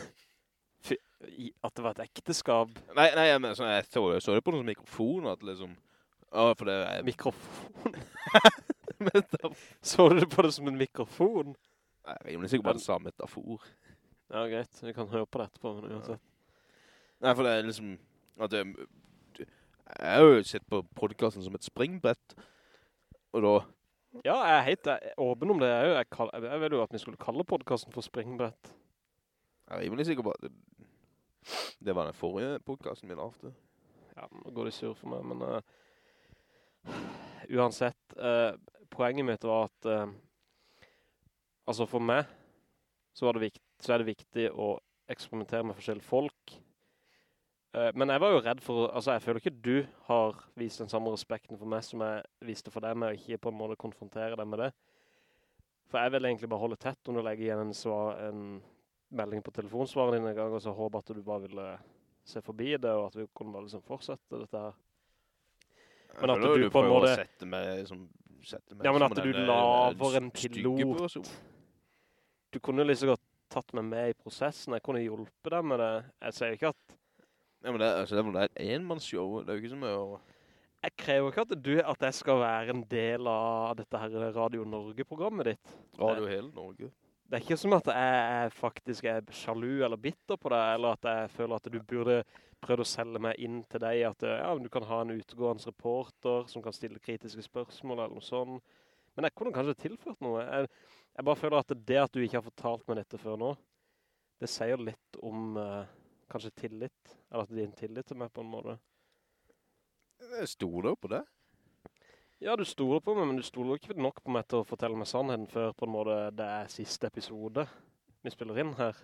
Speaker 2: At det var et ekteskap.
Speaker 1: Nei, nei, jeg, mener, sånn, jeg så, jeg så det på noen mikrofon, at liksom... Å, for det er...
Speaker 2: Mikrofon.
Speaker 1: metafor.
Speaker 2: Så du på det som en mikrofon?
Speaker 1: Jeg er rimelig sikker på at det sa metafor.
Speaker 2: Ja, greit. Vi kan høre på det etterpå, men uansett.
Speaker 1: Nei, for det er liksom... At det, jeg har jo sett på podcasten som et springbrett. Og da...
Speaker 2: Ja, jeg er helt jeg er åpen om det. Jeg, jeg, jeg, jeg vet jo at vi skulle kalle podcasten for Springbrett.
Speaker 1: Jeg er rimelig sikker på at det, det var den forrige podcasten min after.
Speaker 2: Ja, nå går det sur for meg, men Uh, uansett, eh, poenget mitt var at eh, altså for meg så, var det viktig, så er det viktig å eksperimentere med forskjellige folk. Eh, men jeg var jo redd for, altså jeg føler ikke du har vist den samme respekten for meg som jeg viste for deg med å ikke på en måte konfrontere deg med det. For jeg vil egentlig bare holde tett om du legger igjen en, svar, en melding på telefonsvaren din en gang, og så håper at du bare ville se forbi det, og at vi kunne bare liksom fortsette dette her. Men at
Speaker 1: Jeg føler
Speaker 2: du på en
Speaker 1: prøver å Sette meg, som, sette meg
Speaker 2: Ja, men at du
Speaker 1: eh,
Speaker 2: laver en pilot. Du kunne liksom godt tatt meg med i prosessen, jeg kunne hjulpet deg med det. Jeg sier ikke at,
Speaker 1: Ja, men det, altså, det er et enmannsshow. Det er jo ikke som å...
Speaker 2: jeg krever ikke at du, at jeg skal være en del av dette her Radio Norge-programmet ditt.
Speaker 1: Radio hele Norge.
Speaker 2: Det er ikke som at jeg, jeg faktisk er sjalu eller bitter på deg, eller at jeg føler at du burde prøve å selge meg inn til deg, at ja, du kan ha en utegående reporter som kan stille kritiske spørsmål eller noe sånt. Men jeg kunne kanskje tilført noe. Jeg, jeg bare føler at det at du ikke har fortalt meg dette før nå, det sier litt om eh, kanskje tillit, eller at din tillit til meg på en måte.
Speaker 1: Jeg stoler på det.
Speaker 2: Ja, du stoler på meg, men du stoler ikke nok på meg til å fortelle meg sannheten før på en måte det er siste episode vi spiller inn her.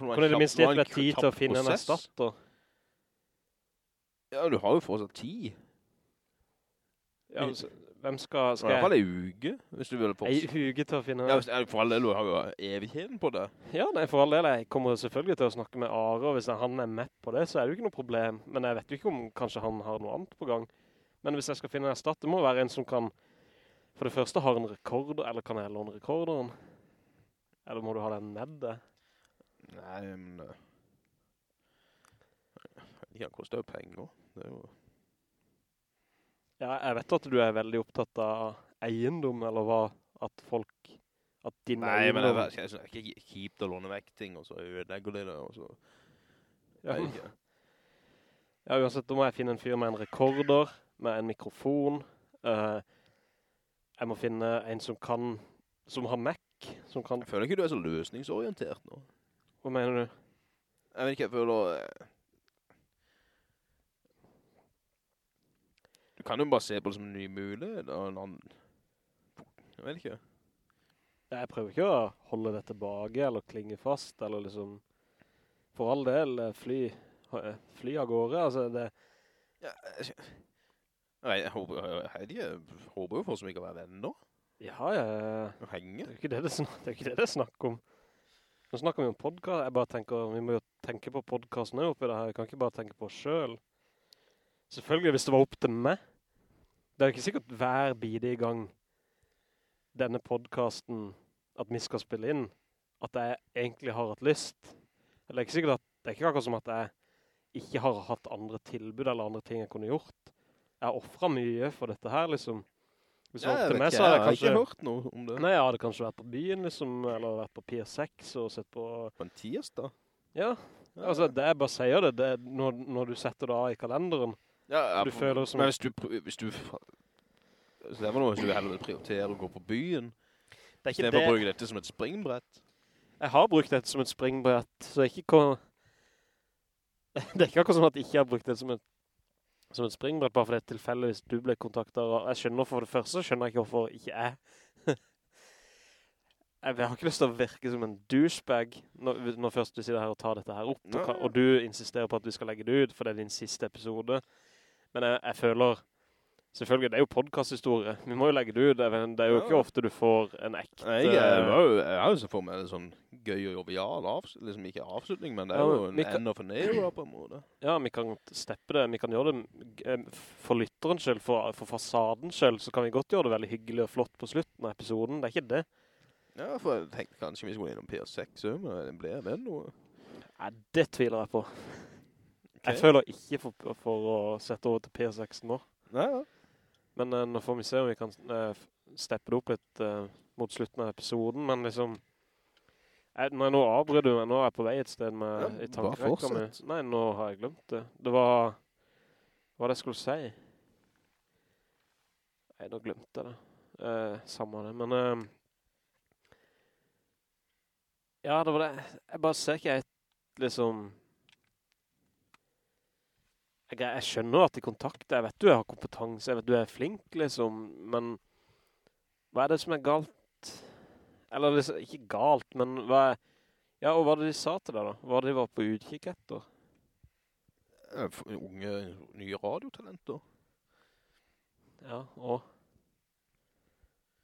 Speaker 1: Var
Speaker 2: Kunne det minste gitt deg tid til å finne en erstatter.
Speaker 1: Ja, du har jo fortsatt tid.
Speaker 2: Ja, altså, hvem skal,
Speaker 1: I hvert fall en uke, hvis du vil
Speaker 2: Ei
Speaker 1: En
Speaker 2: uke til å finne...
Speaker 1: Ja, jeg, for all del, du har jo evigheten på det.
Speaker 2: Ja, nei, for all del. Jeg kommer selvfølgelig til å snakke med Are, og hvis han er med på det, så er det jo ikke noe problem. Men jeg vet jo ikke om kanskje han har noe annet på gang. Men hvis jeg skal finne en erstatt, det må være en som kan, for det første har en rekorder, eller kan jeg låne rekorderen? Eller må du ha den med det?
Speaker 1: Nei, men... De Det kan koste jo penger. Det er jo...
Speaker 2: Ja, jeg vet at du er veldig opptatt av eiendom, eller hva, at folk, at din
Speaker 1: Nei, men det
Speaker 2: eiendom...
Speaker 1: synes det er ikke kjipt å låne vekk ting, og så ødelegger de det, og så...
Speaker 2: Ja, ja, uansett, da må jeg finne en fyr med en rekorder, med en mikrofon. Uh, jeg må finne en som kan, som har Mac, som kan...
Speaker 1: Jeg føler ikke du er så løsningsorientert nå.
Speaker 2: Hva mener du?
Speaker 1: Jeg vet ikke, jeg føler... eh, Du kan jo bare se på det som en ny mulighet, og en annen... Jeg vet ikke.
Speaker 2: Jeg prøver ikke å holde det tilbake, eller klinge fast, eller liksom... For all del, eh, fly, fly av gårde, altså det...
Speaker 1: Ja, jeg, Nei, jeg håper, jeg håper jo for som ikke å være venner.
Speaker 2: Ja, ja, ja.
Speaker 1: Henge.
Speaker 2: Det er jo ikke det det, snak, det, ikke det det snakker om. Nå snakker vi om podcast. Jeg bare tenker, vi må jo tenke på podcasten også oppi det her. Vi kan ikke bare tenke på oss selv. Selvfølgelig, hvis det var opp til meg. Det er jo ikke sikkert hver bide i gang denne podcasten at vi skal spille inn, at jeg egentlig har hatt lyst. Det er ikke sikkert at, det er ikke akkurat som at jeg ikke har hatt andre tilbud eller andre ting jeg kunne gjort. Jeg har offret mye for dette her, liksom. Hvis
Speaker 1: Ja, jeg vet
Speaker 2: meg,
Speaker 1: ikke, jeg
Speaker 2: jeg
Speaker 1: har
Speaker 2: kanskje...
Speaker 1: ikke hørt noe om det.
Speaker 2: Nei, jeg hadde kanskje vært på byen, liksom, eller vært på Pier 6 og sett på...
Speaker 1: På en tirsdag.
Speaker 2: Ja, altså, det er bare sier det, det når, når du setter det av i kalenderen.
Speaker 1: Ja, ja,
Speaker 2: Du føler som-
Speaker 1: Men hvis du, hvis du, så det var noe hvis du heller prioriterer å gå på byen,
Speaker 2: Det er
Speaker 1: ikke det. å bruke dette som et springbrett.
Speaker 2: Jeg har brukt dette som et springbrett, så jeg ikke kom... Det er ikke akkurat som at jeg ikke har brukt det som et, som et springbrett, bare for det tilfeldig hvis du ble kontaktet. Og jeg skjønner for det første, så skjønner jeg ikke hvorfor ikke jeg. jeg har ikke lyst til å virke som en douchebag når, når først du sier det her og tar dette her opp, og, og du insisterer på at vi skal legge det ut, for det er din siste episode. Men jeg, jeg føler, selvfølgelig, det er jo podcasthistorie. Vi må jo legge det ut. Det er, det er jo ikke ofte du får en ekte...
Speaker 1: Nei, jeg, jeg, var jo- jeg har jo så for meg en sånn gøy og jovial avslutning, liksom ikke avslutning, men det er jo
Speaker 2: men
Speaker 1: en
Speaker 2: kan-
Speaker 1: end of an era på en måte.
Speaker 2: Ja, vi kan steppe det. Vi kan gjøre det eh, for lytteren selv, for, for fasaden selv, så kan vi godt gjøre det veldig hyggelig og flott på slutten av episoden. Det er ikke det.
Speaker 1: Ja, for jeg tenkte kanskje vi skulle innom PS6 men men blir det noe?
Speaker 2: Nei, det tviler jeg på. Jeg
Speaker 1: Ok.
Speaker 2: føler ikke for, for å sette over til PS6 nå.
Speaker 1: Nei, ja.
Speaker 2: Men eh, nå får vi se om vi kan eh, steppe det opp litt eh, mot slutten av episoden, men liksom... Jeg, nei, nå avbryr du meg, nå er jeg på vei et sted med,
Speaker 1: Ja,
Speaker 2: i tankerekka mi. Nei, nå har jeg glemt det. Det var... Hva det jeg skulle si? Nei, nå glemte jeg det. Eh, samme det, men... Eh, ja, det var det. Jeg bare ser ikke helt, liksom... Jeg, jeg skjønner at de kontakter, jeg vet du har kompetanse, jeg vet du er flink, liksom, men hva er det som er galt? Eller liksom, ikke galt, men hva er... Ja, og hva er det de sa til deg da? Hva er det de var på utkikk etter?
Speaker 1: Unge, nye radiotalenter.
Speaker 2: Ja, og...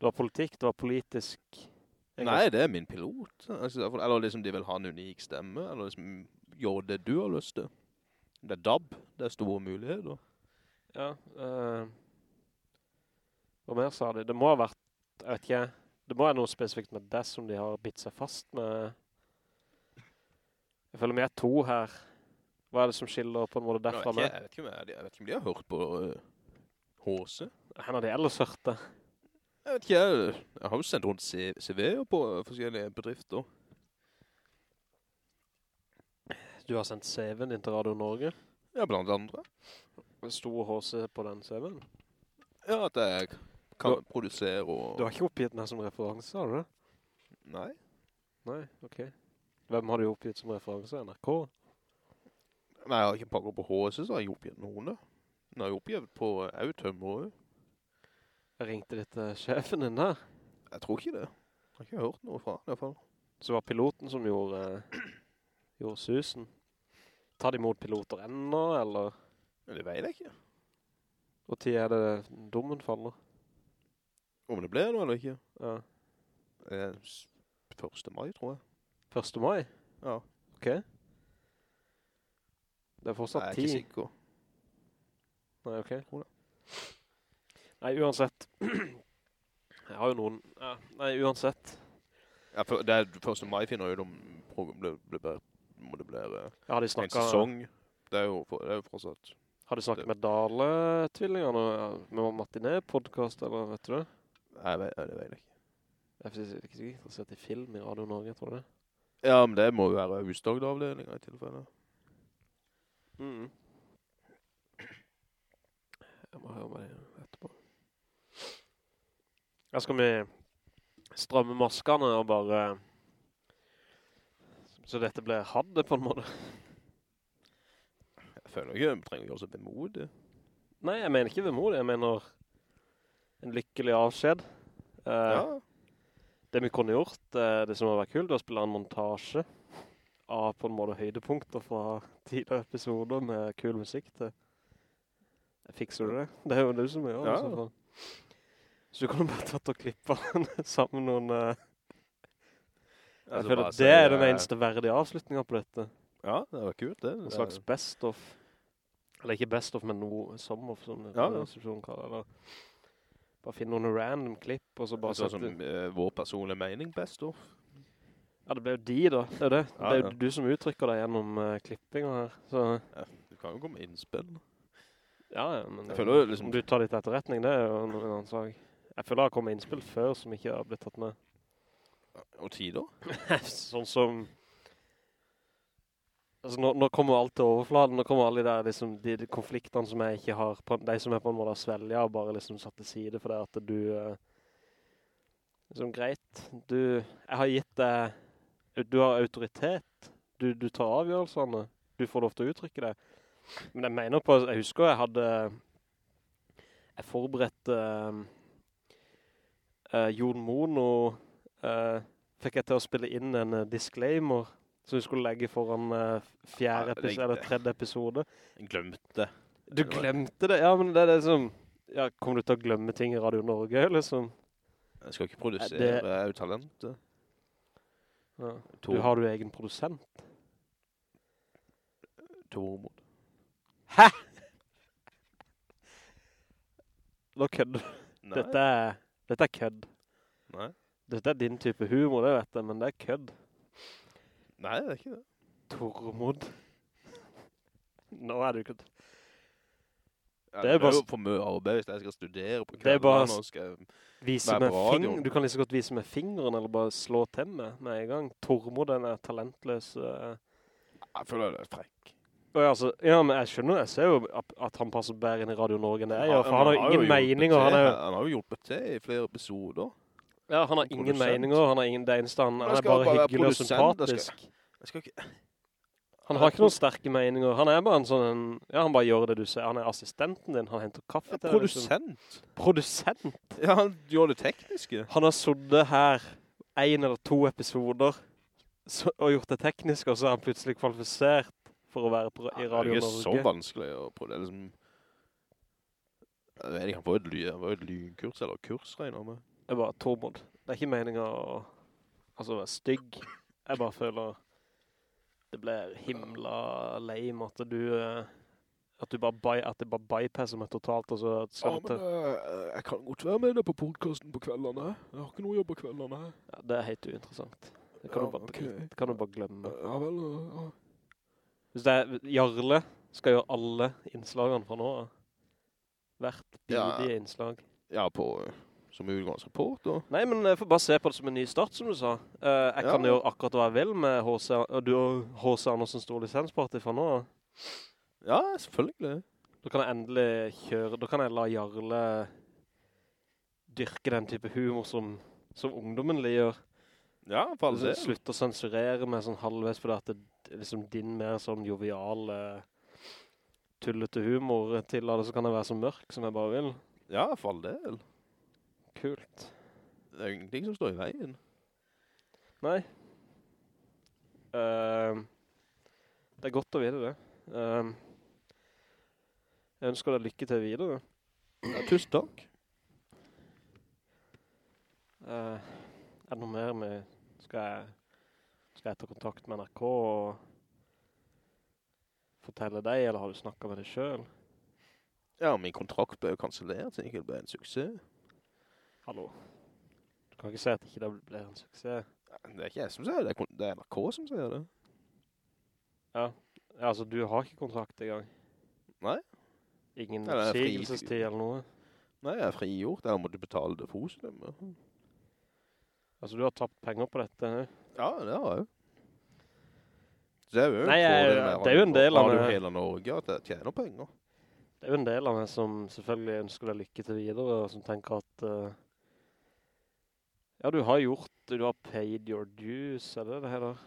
Speaker 2: Det var politikk, det var politisk
Speaker 1: Nei, det er min pilot. Altså, eller liksom de vil ha en unik stemme, eller liksom gjøre det du har lyst til. Det er DAB, det er store muligheter.
Speaker 2: Ja, eh, hva mer sa de? Det må ha vært, jeg vet ikke, det må være noe spesifikt med det som de har bitt seg fast med. Jeg føler vi er to her. Hva er det som skiller på en måte derfra med?
Speaker 1: jeg, vet ikke jeg, vet ikke om de har hørt på uh, HC.
Speaker 2: Hvor har de ellers hørt det?
Speaker 1: Jeg vet ikke, jeg, jeg har jo sendt rundt C- CV-er på forskjellige bedrifter.
Speaker 2: Du har sendt CV-en din til Radio Norge.
Speaker 1: Ja, blant andre.
Speaker 2: Det sto HC på den CV-en.
Speaker 1: Ja, at jeg kan
Speaker 2: Du-
Speaker 1: produsere og...
Speaker 2: Du har ikke oppgitt her som referanse, har du det?
Speaker 1: Nei.
Speaker 2: Nei, ok. Hvem har du oppgitt som referanse? NRK?
Speaker 1: Nei, jeg har ikke pakket på HC, så har jeg oppgitt noen da. Nå har jeg oppgitt på Autømmer.
Speaker 2: Jeg ringte litt til sjefen din der.
Speaker 1: Jeg tror ikke det. Jeg har ikke hørt noe fra i hvert fall.
Speaker 2: Så var piloten som gjorde, eh, gjorde susen. Tar de imot piloter ennå, eller?
Speaker 1: Det vet jeg ikke.
Speaker 2: Og tid er det dommen faller?
Speaker 1: Om det blir noe eller ikke.
Speaker 2: Ja.
Speaker 1: Det er 1. mai, tror jeg.
Speaker 2: 1. mai?
Speaker 1: Ja.
Speaker 2: Ok. Det er fortsatt
Speaker 1: jeg er ikke sikker.
Speaker 2: Nei, ok.
Speaker 1: Tror
Speaker 2: Nei, uansett. Jeg har jo noen... Ja, nei, uansett.
Speaker 1: Ja, for det er 1. mai finner jo de det blir bare, må det bli eh,
Speaker 2: Ja, de
Speaker 1: en sesong. Det er jo, det er jo fortsatt.
Speaker 2: har du snakket med Dale-tvillingene med Martinet-podcast, eller vet du det?
Speaker 1: Nei, det vet jeg ikke.
Speaker 2: Jeg er ikke sikkert interessert i film i Radio Norge, tror du det?
Speaker 1: Ja, men det må jo være Husdagd-avdelingen i tilfelle.
Speaker 2: Mm. Jeg må høre med det etterpå. Her skal vi stramme maskene og bare... Så dette blir hadde på en måte.
Speaker 1: Jeg føler ikke, vi trenger å gjøre så bemodig.
Speaker 2: Nei, jeg mener ikke vemodig, jeg mener en lykkelig avskjed. Eh,
Speaker 1: Ja,
Speaker 2: Det vi kunne gjort, eh, det som har vært kult, var å spille en montasje av på en måte høydepunkter fra tidligere episoder med kul musikk til. Fikser du det? Det er jo du som gjør det.
Speaker 1: Ja.
Speaker 2: så. Så du kunne bare tatt og klippe sammen noen... eh, jeg
Speaker 1: altså
Speaker 2: føler at det er den
Speaker 1: eh,
Speaker 2: eneste verdige avslutningen på dette.
Speaker 1: Ja, det var kult det.
Speaker 2: En slags best of. Eller ikke best of, men noe som of, som
Speaker 1: Ja, ja.
Speaker 2: resepsjonen kaller det. Bare finne noen random klipp, og så bare
Speaker 1: Sånn
Speaker 2: sette...
Speaker 1: Sånn, eh, vår personlige mening best of.
Speaker 2: Ja, det ble jo de da. Det er det.
Speaker 1: Ja,
Speaker 2: det er jo
Speaker 1: ja.
Speaker 2: du som uttrykker deg gjennom uh, klippinga her. Så,
Speaker 1: Du kan jo komme med innspill.
Speaker 2: ja, ja, men
Speaker 1: det, liksom-
Speaker 2: om du tar litt etterretning, det er jo en annen sak. Jeg føler det har kommet innspill før som ikke har blitt tatt med.
Speaker 1: Og tider.
Speaker 2: sånn som... Altså, nå, nå kommer alt til overfladen. Nå kommer alle de der liksom, de, de konfliktene som jeg ikke har, på, de som er på en måte svelget og bare liksom satt til side for det at du... eh, liksom, greit. Du, jeg har gitt deg... Du har autoritet. Du, du tar avgjørelsene. Du får lov til å uttrykke det. Men jeg mener på... Jeg husker jeg hadde... Jeg forberedte... eh, Jon Mono... eh, fikk jeg til å spille inn en eh, disclaimer som vi skulle legge foran uh, fjerde episode, eller tredje episode.
Speaker 1: Jeg glemte.
Speaker 2: Du
Speaker 1: Det
Speaker 2: glemte det, ja, men det er det som... Ja, kommer du til å glemme ting i Radio Norge, liksom?
Speaker 1: Jeg skal ikke produsere,
Speaker 2: Det-
Speaker 1: jeg er jo talent.
Speaker 2: Ja. Du har du egen produsent?
Speaker 1: Tormod.
Speaker 2: Nå
Speaker 1: kødd.
Speaker 2: Dette er, dette er kødd.
Speaker 1: nei.
Speaker 2: Dette er din type humor, det vet jeg, men det er kødd.
Speaker 1: Nei, det er ikke det.
Speaker 2: Tormod. Nå er du kødd.
Speaker 1: Ja,
Speaker 2: Det er bare
Speaker 1: jo for mye arbeid hvis jeg skal studere på
Speaker 2: Det er bare å
Speaker 1: skal jeg-
Speaker 2: Vise med
Speaker 1: fingrene,
Speaker 2: fingeren. Du kan liksom godt vise med fingeren, eller bare slå temme med en gang. Tormod, den er talentløs. eh.
Speaker 1: Jeg føler det er frekk.
Speaker 2: Ja, altså, ja, men jeg skjønner, jeg ser jo at, han passer bedre inn i Radio Norge enn det jeg for han har jo ingen
Speaker 1: mening.
Speaker 2: Han, jo-
Speaker 1: han har jo hjulpet til i flere episoder.
Speaker 2: Ja, han har ingen
Speaker 1: Produsent.
Speaker 2: meninger, han har ingen, deinstand, han, han er bare
Speaker 1: bare
Speaker 2: hyggelig og sympatisk.
Speaker 1: skal-. Skal ikke...
Speaker 2: Han har ikke noen sterke meninger. Han er bare en sånn, ja, han bare gjør det du ser. Han er assistenten din, han henter kaffe til deg. liksom.
Speaker 1: Produsent.
Speaker 2: Produsent?
Speaker 1: Ja, han gjør det tekniske.
Speaker 2: Han har suddet her en eller to episoder så, og gjort det teknisk, og så er han plutselig kvalifisert for å være på, i
Speaker 1: det er ikke så vanskelig å prøve det. Liksom... Jeg vet ikke, han får får et lynkurs eller kurs, regner med.
Speaker 2: Er bare Tormod. Det er ikke meningen å altså være stygg. Jeg bare føler det blir himla lame at du, eh, at du bare, by, at det bare bypasser meg totalt, og så det til.
Speaker 1: eh, jeg kan godt være med deg på podcasten på kveldene. Jeg har ikke noe jobb på kveldene.
Speaker 2: Ja, det er helt uinteressant. Det kan,
Speaker 1: Ja,
Speaker 2: du, bare,
Speaker 1: okay.
Speaker 2: det kan du bare glemme.
Speaker 1: Ja vel, ja.
Speaker 2: Hvis det er, Jarle skal gjøre alle innslagene fra nå Hvert Hvert
Speaker 1: Ja.
Speaker 2: innslag.
Speaker 1: Ja, på, eh, utgangsrapport. Og.
Speaker 2: Nei, men jeg får bare se på det som en ny start, som du sa. Eh, jeg
Speaker 1: Ja.
Speaker 2: kan gjøre akkurat hva jeg vil med H.C. Du og H.C. Andersen Stor Lisensparty fra nå.
Speaker 1: Ja, selvfølgelig.
Speaker 2: Da kan jeg endelig kjøre, da kan jeg la Jarle dyrke den type humor som, som ungdommen liker.
Speaker 1: Ja, for all del.
Speaker 2: Slutt å sensurere meg sånn halvveis, for det er liksom din mer sånn jovial, eh, tullete humor til det, så kan jeg være så mørk som jeg bare vil.
Speaker 1: Ja, for all del.
Speaker 2: Kult.
Speaker 1: Det er jo ingenting som står i veien.
Speaker 2: Nei. Uh, det er godt å vite det. Uh, jeg ønsker deg lykke til videre.
Speaker 1: Ja, tusen takk.
Speaker 2: Uh, er det noe mer med skal jeg, skal jeg ta kontakt med NRK og fortelle deg, eller har du snakket med deg selv?
Speaker 1: Ja, min kontrakt ble jo kanselert, så det ikke ble en suksess.
Speaker 2: Hallo. Du kan ikke si at ikke det blir en suksess.
Speaker 1: Det er ikke jeg som sier det, det er NRK som sier det.
Speaker 2: Ja, altså du har ikke kontrakt i gang.
Speaker 1: Nei.
Speaker 2: Ingen oppsigelsestid eller noe.
Speaker 1: Nei, jeg er frigjort, jeg måtte betale det depositum.
Speaker 2: Altså du har tapt penger på dette.
Speaker 1: Ja, det har jeg jo. Det er jo
Speaker 2: Nei, jeg-
Speaker 1: med
Speaker 2: det er jo en del av meg
Speaker 1: hele Norge at jeg tjener penger.
Speaker 2: Det er jo en del av meg som selvfølgelig ønsker deg lykke til videre, og som tenker at eh, ja, du har gjort, du har paid your dues, er det det heter?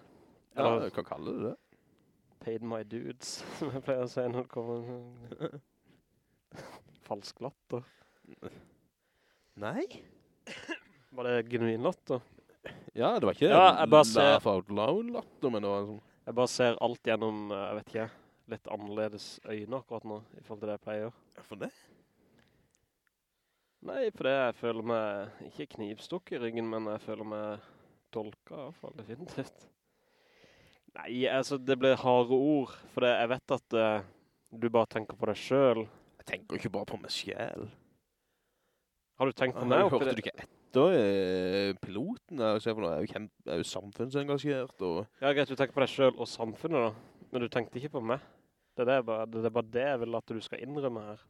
Speaker 1: Ja, du kan kalle det det.
Speaker 2: paid my dudes, som jeg pleier å si når det kommer falsk latter.
Speaker 1: Nei.
Speaker 2: Var det genuin latter?
Speaker 1: Ja, det var ikke
Speaker 2: Ja, jeg bare ser-
Speaker 1: laugh out loud latter, men det var sånn...
Speaker 2: Jeg bare ser alt gjennom, eh, jeg vet ikke, litt annerledes øyne akkurat nå, i forhold til det jeg pleier.
Speaker 1: For det?
Speaker 2: Nei, for det jeg føler meg, ikke knivstukk i ryggen, men jeg føler meg tolka i hvert fall, definitivt. Nei, altså, det blir harde ord, for det, jeg vet at uh, du bare tenker på deg selv.
Speaker 1: Jeg tenker ikke bare på meg selv.
Speaker 2: Har du tenkt på meg
Speaker 1: hørte
Speaker 2: det?
Speaker 1: du ikke etter eh, piloten? Jeg noe, jeg er jo, kjempe, jeg er jo samfunnsengasjert, og...
Speaker 2: Ja, greit, du tenker på deg selv og samfunnet da, men du tenkte ikke på meg. Det er, bare, det er bare det jeg vil at du skal innrømme her.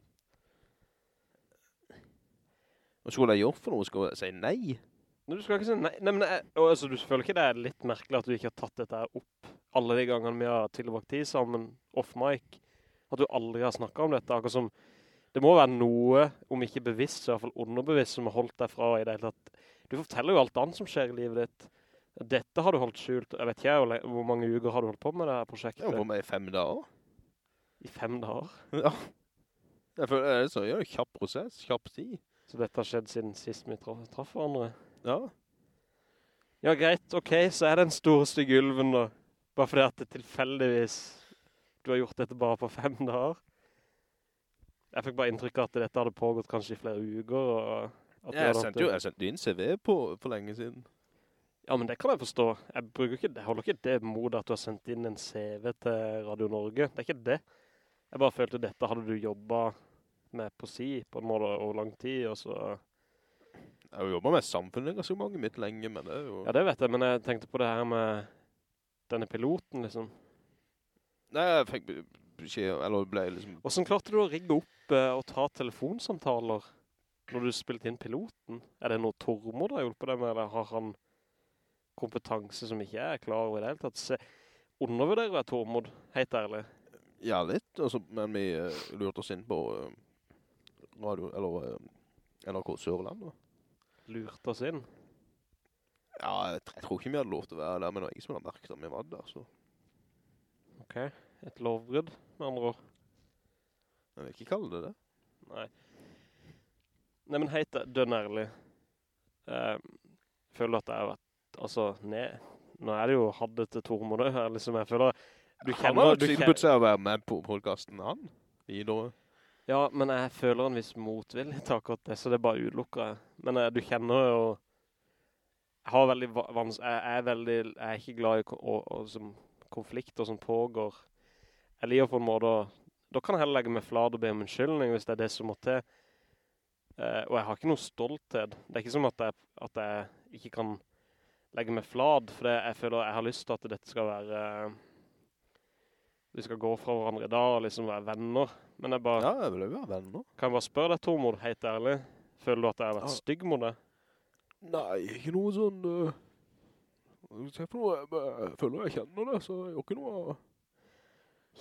Speaker 1: Hva skulle jeg gjort for noe? Skulle jeg si nei?
Speaker 2: Nei, du skal ikke si nei. Nei, men jeg, altså, du føler ikke det er litt merkelig at du ikke har tatt dette opp alle de gangene vi har tilbake tid sammen, off mic, at du aldri har snakket om dette, akkurat som det må være noe, om ikke bevisst, så i hvert fall underbevisst, som har holdt deg fra i det hele tatt. Du forteller jo alt annet som skjer i livet ditt. Dette har du holdt skjult. Jeg vet ikke hvor, mange uker har du holdt på med det her prosjektet?
Speaker 1: Jeg var på med i fem dager.
Speaker 2: I fem dager.
Speaker 1: Ja. Jeg føler det gjør det ja, kjapp prosess, kjapp tid.
Speaker 2: Så dette har skjedd siden sist vi traff, traff hverandre.
Speaker 1: Ja.
Speaker 2: Ja, greit, ok, så er det den storeste gulven ulven da. Bare fordi at det tilfeldigvis, du har gjort dette bare på fem dager. Jeg fikk bare inntrykk av at dette hadde pågått kanskje i flere uker. Du
Speaker 1: Jeg sendte jo jeg sendte inn CV på for lenge siden.
Speaker 2: Ja, men det kan jeg forstå. Jeg, ikke, jeg holder ikke det mot at du har sendt inn en CV til Radio Norge. Det er ikke det. Jeg bare følte dette hadde du jobbet med på si på en måte over lang tid, og så...
Speaker 1: Jeg har jo jobbet med mange, mitt lenge, men det er jo...
Speaker 2: Ja, det vet jeg, men jeg tenkte på det her med denne piloten, liksom.
Speaker 1: Nei, jeg fikk be- beskjed, eller ble liksom...
Speaker 2: Hvordan klarte du å rigge opp eh, og ta telefonsamtaler når du spilte inn piloten? Er det noe Tormod har hjulpet deg med, eller har han kompetanse som ikke er klar over i det hele tatt? Se, undervurderer jeg Tormod, helt ærlig.
Speaker 1: Ja, litt, altså, men vi uh, lurte oss inn på eh, radio, eller eh, NRK Sørland, da.
Speaker 2: Lurt oss inn.
Speaker 1: Ja, jeg, tror ikke vi hadde lov til å være der, men det var ingen som hadde merket at vi var der, så...
Speaker 2: Ok, et lovbrudd med andre ord.
Speaker 1: Jeg vil ikke kalle det det.
Speaker 2: Nei. Nei, men helt dønn ærlig. Eh, føler at jeg har vært, altså, ned. Nå er det jo hadde til Tormod her, liksom. Jeg føler, du
Speaker 1: han har jo
Speaker 2: kjenner,
Speaker 1: tilbudt seg å være med på podcasten, han. Videre.
Speaker 2: Ja, men jeg føler en viss motvilje til akkurat det, så det bare utelukket jeg. Men eh, du kjenner jo jeg har veldig vans... Jeg er veldig... Jeg er ikke glad i å, å, konflikter som pågår. Jeg liker på en måte å... Da kan jeg heller legge meg flad og be om unnskyldning hvis det er det som må til. Eh, og jeg har ikke noe stolthet. Det er ikke som at jeg, at jeg ikke kan legge meg flad, for jeg føler jeg har lyst til at dette skal være... Vi skal gå fra hverandre i dag og liksom være venner. Men jeg bare...
Speaker 1: Ja, jeg vil jo være venner.
Speaker 2: Kan jeg bare spørre deg, Tormod, helt ærlig? Føler du at jeg har vært
Speaker 1: Ja.
Speaker 2: stygg mot deg?
Speaker 1: Nei, ikke noe sånn... Uh, for noe, jeg, jeg føler jeg kjenner det, så jeg gjør ikke noe...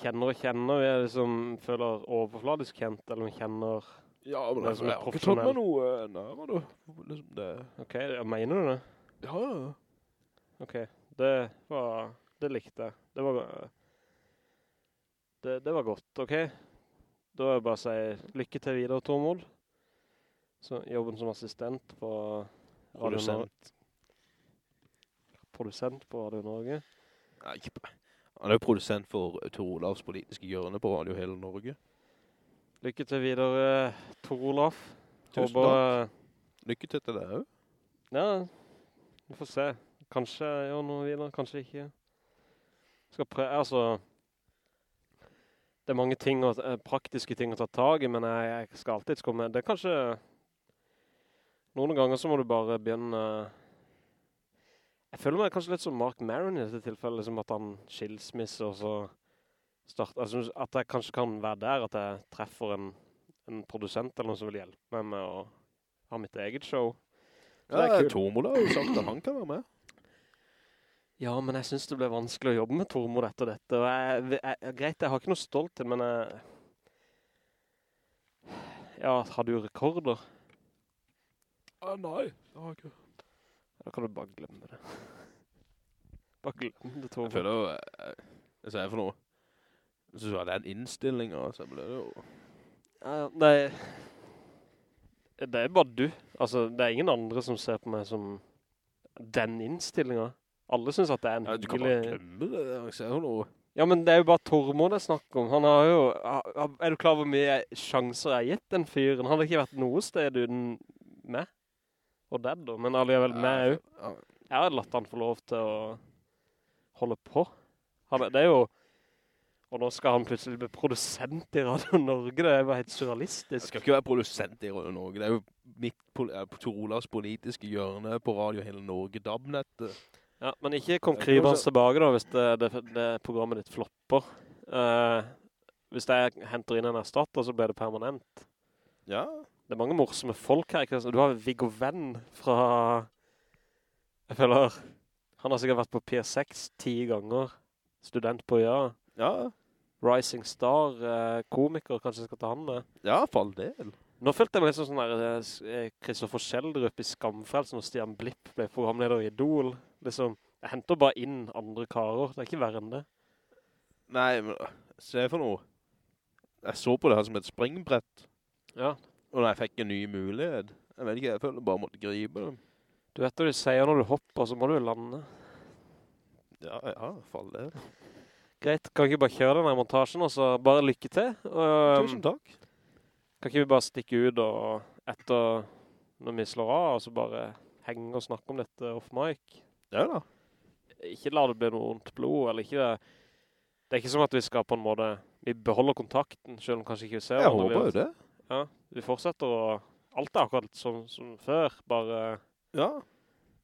Speaker 2: Kjenner og kjenner, vi er liksom, føler overfladisk kjent, eller vi kjenner...
Speaker 1: Ja, men
Speaker 2: Det
Speaker 1: jeg, jeg har ikke tatt meg noe uh, nærmere du. Liksom det...
Speaker 2: Ok, mener du det?
Speaker 1: Ja, ja.
Speaker 2: Ok, det var... Det likte jeg. Det var... Det, det var godt, ok? Da vil jeg bare si lykke til videre, Tormod. Så jobben som assistent på Radio Norge. Produsent på Radio Norge.
Speaker 1: Nei. Han er jo produsent for Tor Olavs politiske hjørne på Radio Hele Norge.
Speaker 2: Lykke til videre, Tor Olav.
Speaker 1: Tusen
Speaker 2: Håper,
Speaker 1: Lykke til til deg også.
Speaker 2: Ja, vi får se. Kanskje jeg gjør noe videre, kanskje ikke. Skal prøve, altså... Det er mange ting, og, eh, praktiske ting å ta tag i, men jeg, jeg skal alltid komme. Det er kanskje... Noen ganger så må du bare begynne... Jeg føler meg kanskje litt som Mark Maron i dette tilfellet, liksom at han skilsmisser og så starter... altså at jeg kanskje kan være der, at jeg treffer en, en produsent eller noen som vil hjelpe meg med å ha mitt eget show. Så
Speaker 1: Ja, Tomola har jo sagt at han kan være med.
Speaker 2: Ja, men jeg synes det ble vanskelig å jobbe med Tormod etter dette. Og jeg, jeg, greit, jeg har ikke noe stolt til, men jeg... Ja, har du rekorder?
Speaker 1: Ah, nei, det har jeg ikke.
Speaker 2: Da kan du bare glemme det. Bare glemme det, Tormod.
Speaker 1: Jeg føler jo... eh, Hva sier jeg for noe? Hvis det en innstilling, og så blir det jo...
Speaker 2: Ja, ja, nei... Det er bare du. Altså, det er ingen andre som ser på meg som den innstillingen. Alle synes at det er en
Speaker 1: Ja, du kan bare
Speaker 2: hyggelig...
Speaker 1: glemme det. Jeg ser noe...
Speaker 2: Ja, men det er jo bare Tormod jeg snakker om. Han har jo... Er du klar over hvor mye sjanser jeg har gitt den fyren? Han har ikke vært noe sted uten meg. Og Dad da, men alligevel meg jo. Jeg har latt han få lov til å holde på. Han, det er jo... Og nå skal han plutselig bli produsent i Radio Norge. Det er jo helt surrealistisk.
Speaker 1: Jeg skal ikke være produsent i Radio Norge. Det er jo mitt Tor Olavs politiske hjørne på Radio Hele Norge, DAB-nettet.
Speaker 2: Ja, men ikke kom
Speaker 1: så-
Speaker 2: tilbake da, hvis det, det, det programmet ditt flopper. Uh, hvis jeg henter inn en erstatter, så blir det permanent.
Speaker 1: Ja.
Speaker 2: Det er mange morsomme folk her. ikke sant? Du har Viggo Venn fra... Jeg føler... Han har sikkert vært på P6 ti ganger. Student på ja.
Speaker 1: Ja.
Speaker 2: Rising Star, eh, komiker, kanskje jeg skal ta han med.
Speaker 1: Ja, for all del.
Speaker 2: Nå følte jeg meg litt sånn der, eh, Kristoffer Kjeldrup i Skamfrelsen og Stian Blipp ble programleder i Idol. Liksom, jeg henter bare inn andre karer. Det er ikke verre enn det.
Speaker 1: Nei, men se for noe. Jeg så på det her som et springbrett.
Speaker 2: Ja.
Speaker 1: Og da jeg fikk en ny mulighet, jeg vet ikke, jeg føler bare måtte gripe dem.
Speaker 2: Du vet hva du sier når du hopper, så må du lande.
Speaker 1: Ja, ja, fall det.
Speaker 2: Greit, kan ikke bare kjøre denne montasjen, og så bare lykke til. Og,
Speaker 1: Tusen takk.
Speaker 2: Kan ikke vi bare stikke ut og etter når vi slår av, og så bare henge og snakke om dette off mic?
Speaker 1: Ja da.
Speaker 2: Ikke la det bli noe ondt blod, eller ikke det. Er ikke som at vi skal på en måte, vi beholder kontakten, selv om kanskje ikke vi ser
Speaker 1: Jeg håper jo det.
Speaker 2: Ja, vi fortsetter å, alt er akkurat som, som før, bare,
Speaker 1: Ja.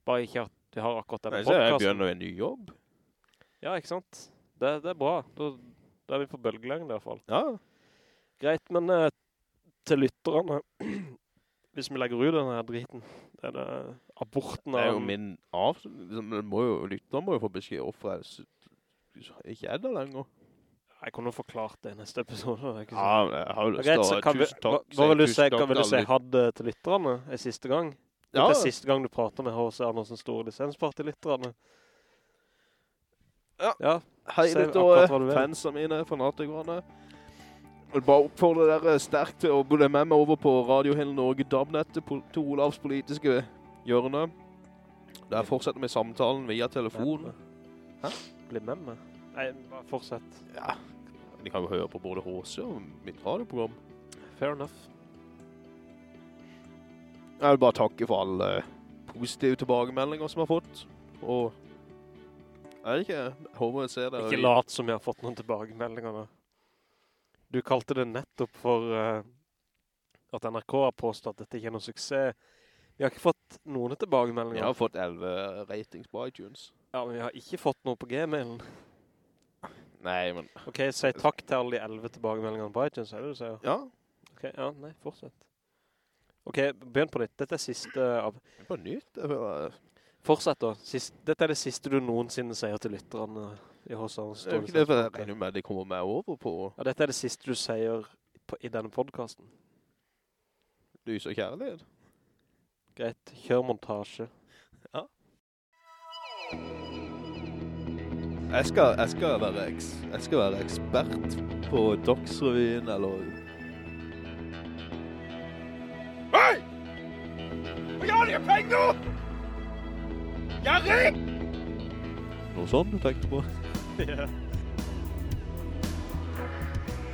Speaker 2: bare ikke at vi har akkurat
Speaker 1: Nei,
Speaker 2: denne
Speaker 1: så jeg
Speaker 2: podcasten.
Speaker 1: begynner en ny jobb.
Speaker 2: Ja, ikke sant? Det, det er bra. Da, da er vi på bølgelengd i hvert fall.
Speaker 1: Ja.
Speaker 2: Greit, men eh, til lytterne, hvis vi legger ut denne driten, det er det aborten
Speaker 1: Det er jo min av... Må jo, lytterne må jo få beskjed hvorfor jeg ikke er der lenger.
Speaker 2: Jeg kunne forklart det i neste episode. det
Speaker 1: Ja, jeg har jo lyst til å tusen takk.
Speaker 2: hva vil du si, hva vil du si hadde til lytterne i siste gang?
Speaker 1: Ja,
Speaker 2: Dette er siste gang du prater med H.C. Andersen Store lisensparty-lytterne.
Speaker 1: Ja.
Speaker 2: Ja,
Speaker 1: Hei,
Speaker 2: lytterne,
Speaker 1: fansene mine, fanatikerne. Jeg vil bare oppfordre dere sterkt til å gå med meg over på Radio Hele Norge DAB-nettet til Olavs politiske hjørne. Der fortsetter vi samtalen via telefon. Hæ?
Speaker 2: bli med meg. Nei, bare fortsett.
Speaker 1: Ja, de kan jo høre på både HC og mitt radioprogram.
Speaker 2: Fair enough.
Speaker 1: Jeg vil bare takke for alle positive tilbakemeldinger som jeg har fått. Og jeg vet ikke, jeg håper jeg ser det.
Speaker 2: Ikke lat som jeg har fått noen tilbakemeldinger nå. Du kalte det nettopp for uh, at NRK har påstått at dette ikke er noen suksess. Vi har ikke fått noen tilbakemeldinger.
Speaker 1: Vi har fått 11 ratings på iTunes.
Speaker 2: Ja, men vi har ikke fått noe på Gmailen.
Speaker 1: Nei, men...
Speaker 2: Ok, si takk til alle de 11 tilbakemeldingene på iTunes, er det du sier?
Speaker 1: Ja,
Speaker 2: Ok, ja, nei, fortsett. Ok, begynn på ditt. Dette er siste av...
Speaker 1: det bare nytt.
Speaker 2: Fortsett da. Sist, dette er det siste du noensinne sier til lytterne i Hossarens
Speaker 1: det er jo ikke det, for jeg regner med de kommer med over på
Speaker 2: Ja, dette er det siste du sier på, i denne podcasten.
Speaker 1: lys og kjærlighet.
Speaker 2: Greit, kjør montasje.
Speaker 1: Jeg skal, jeg skal, være, eks, jeg skal være ekspert på Dagsrevyen, eller... Hei! Hva gjør dere penger? Gjerrig! Noe sånn du tenkte på? ja.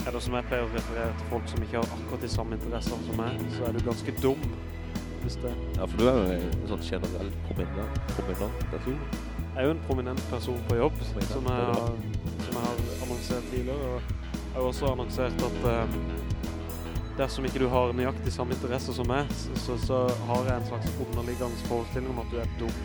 Speaker 2: Eller som jeg pleier å referere til folk som ikke har akkurat de samme interesser som meg, så er du ganske dum. Hvis det
Speaker 1: Ja, for du er jo en sånn generelt prominent, prominent person.
Speaker 2: Jeg er jo en prominent person på jobb, som jeg, har, som jeg har annonsert tidligere. Og jeg har også annonsert at eh, dersom ikke du har nøyaktig samme interesse som meg, så, så, så har jeg en slags underliggende forestilling om at du er dum.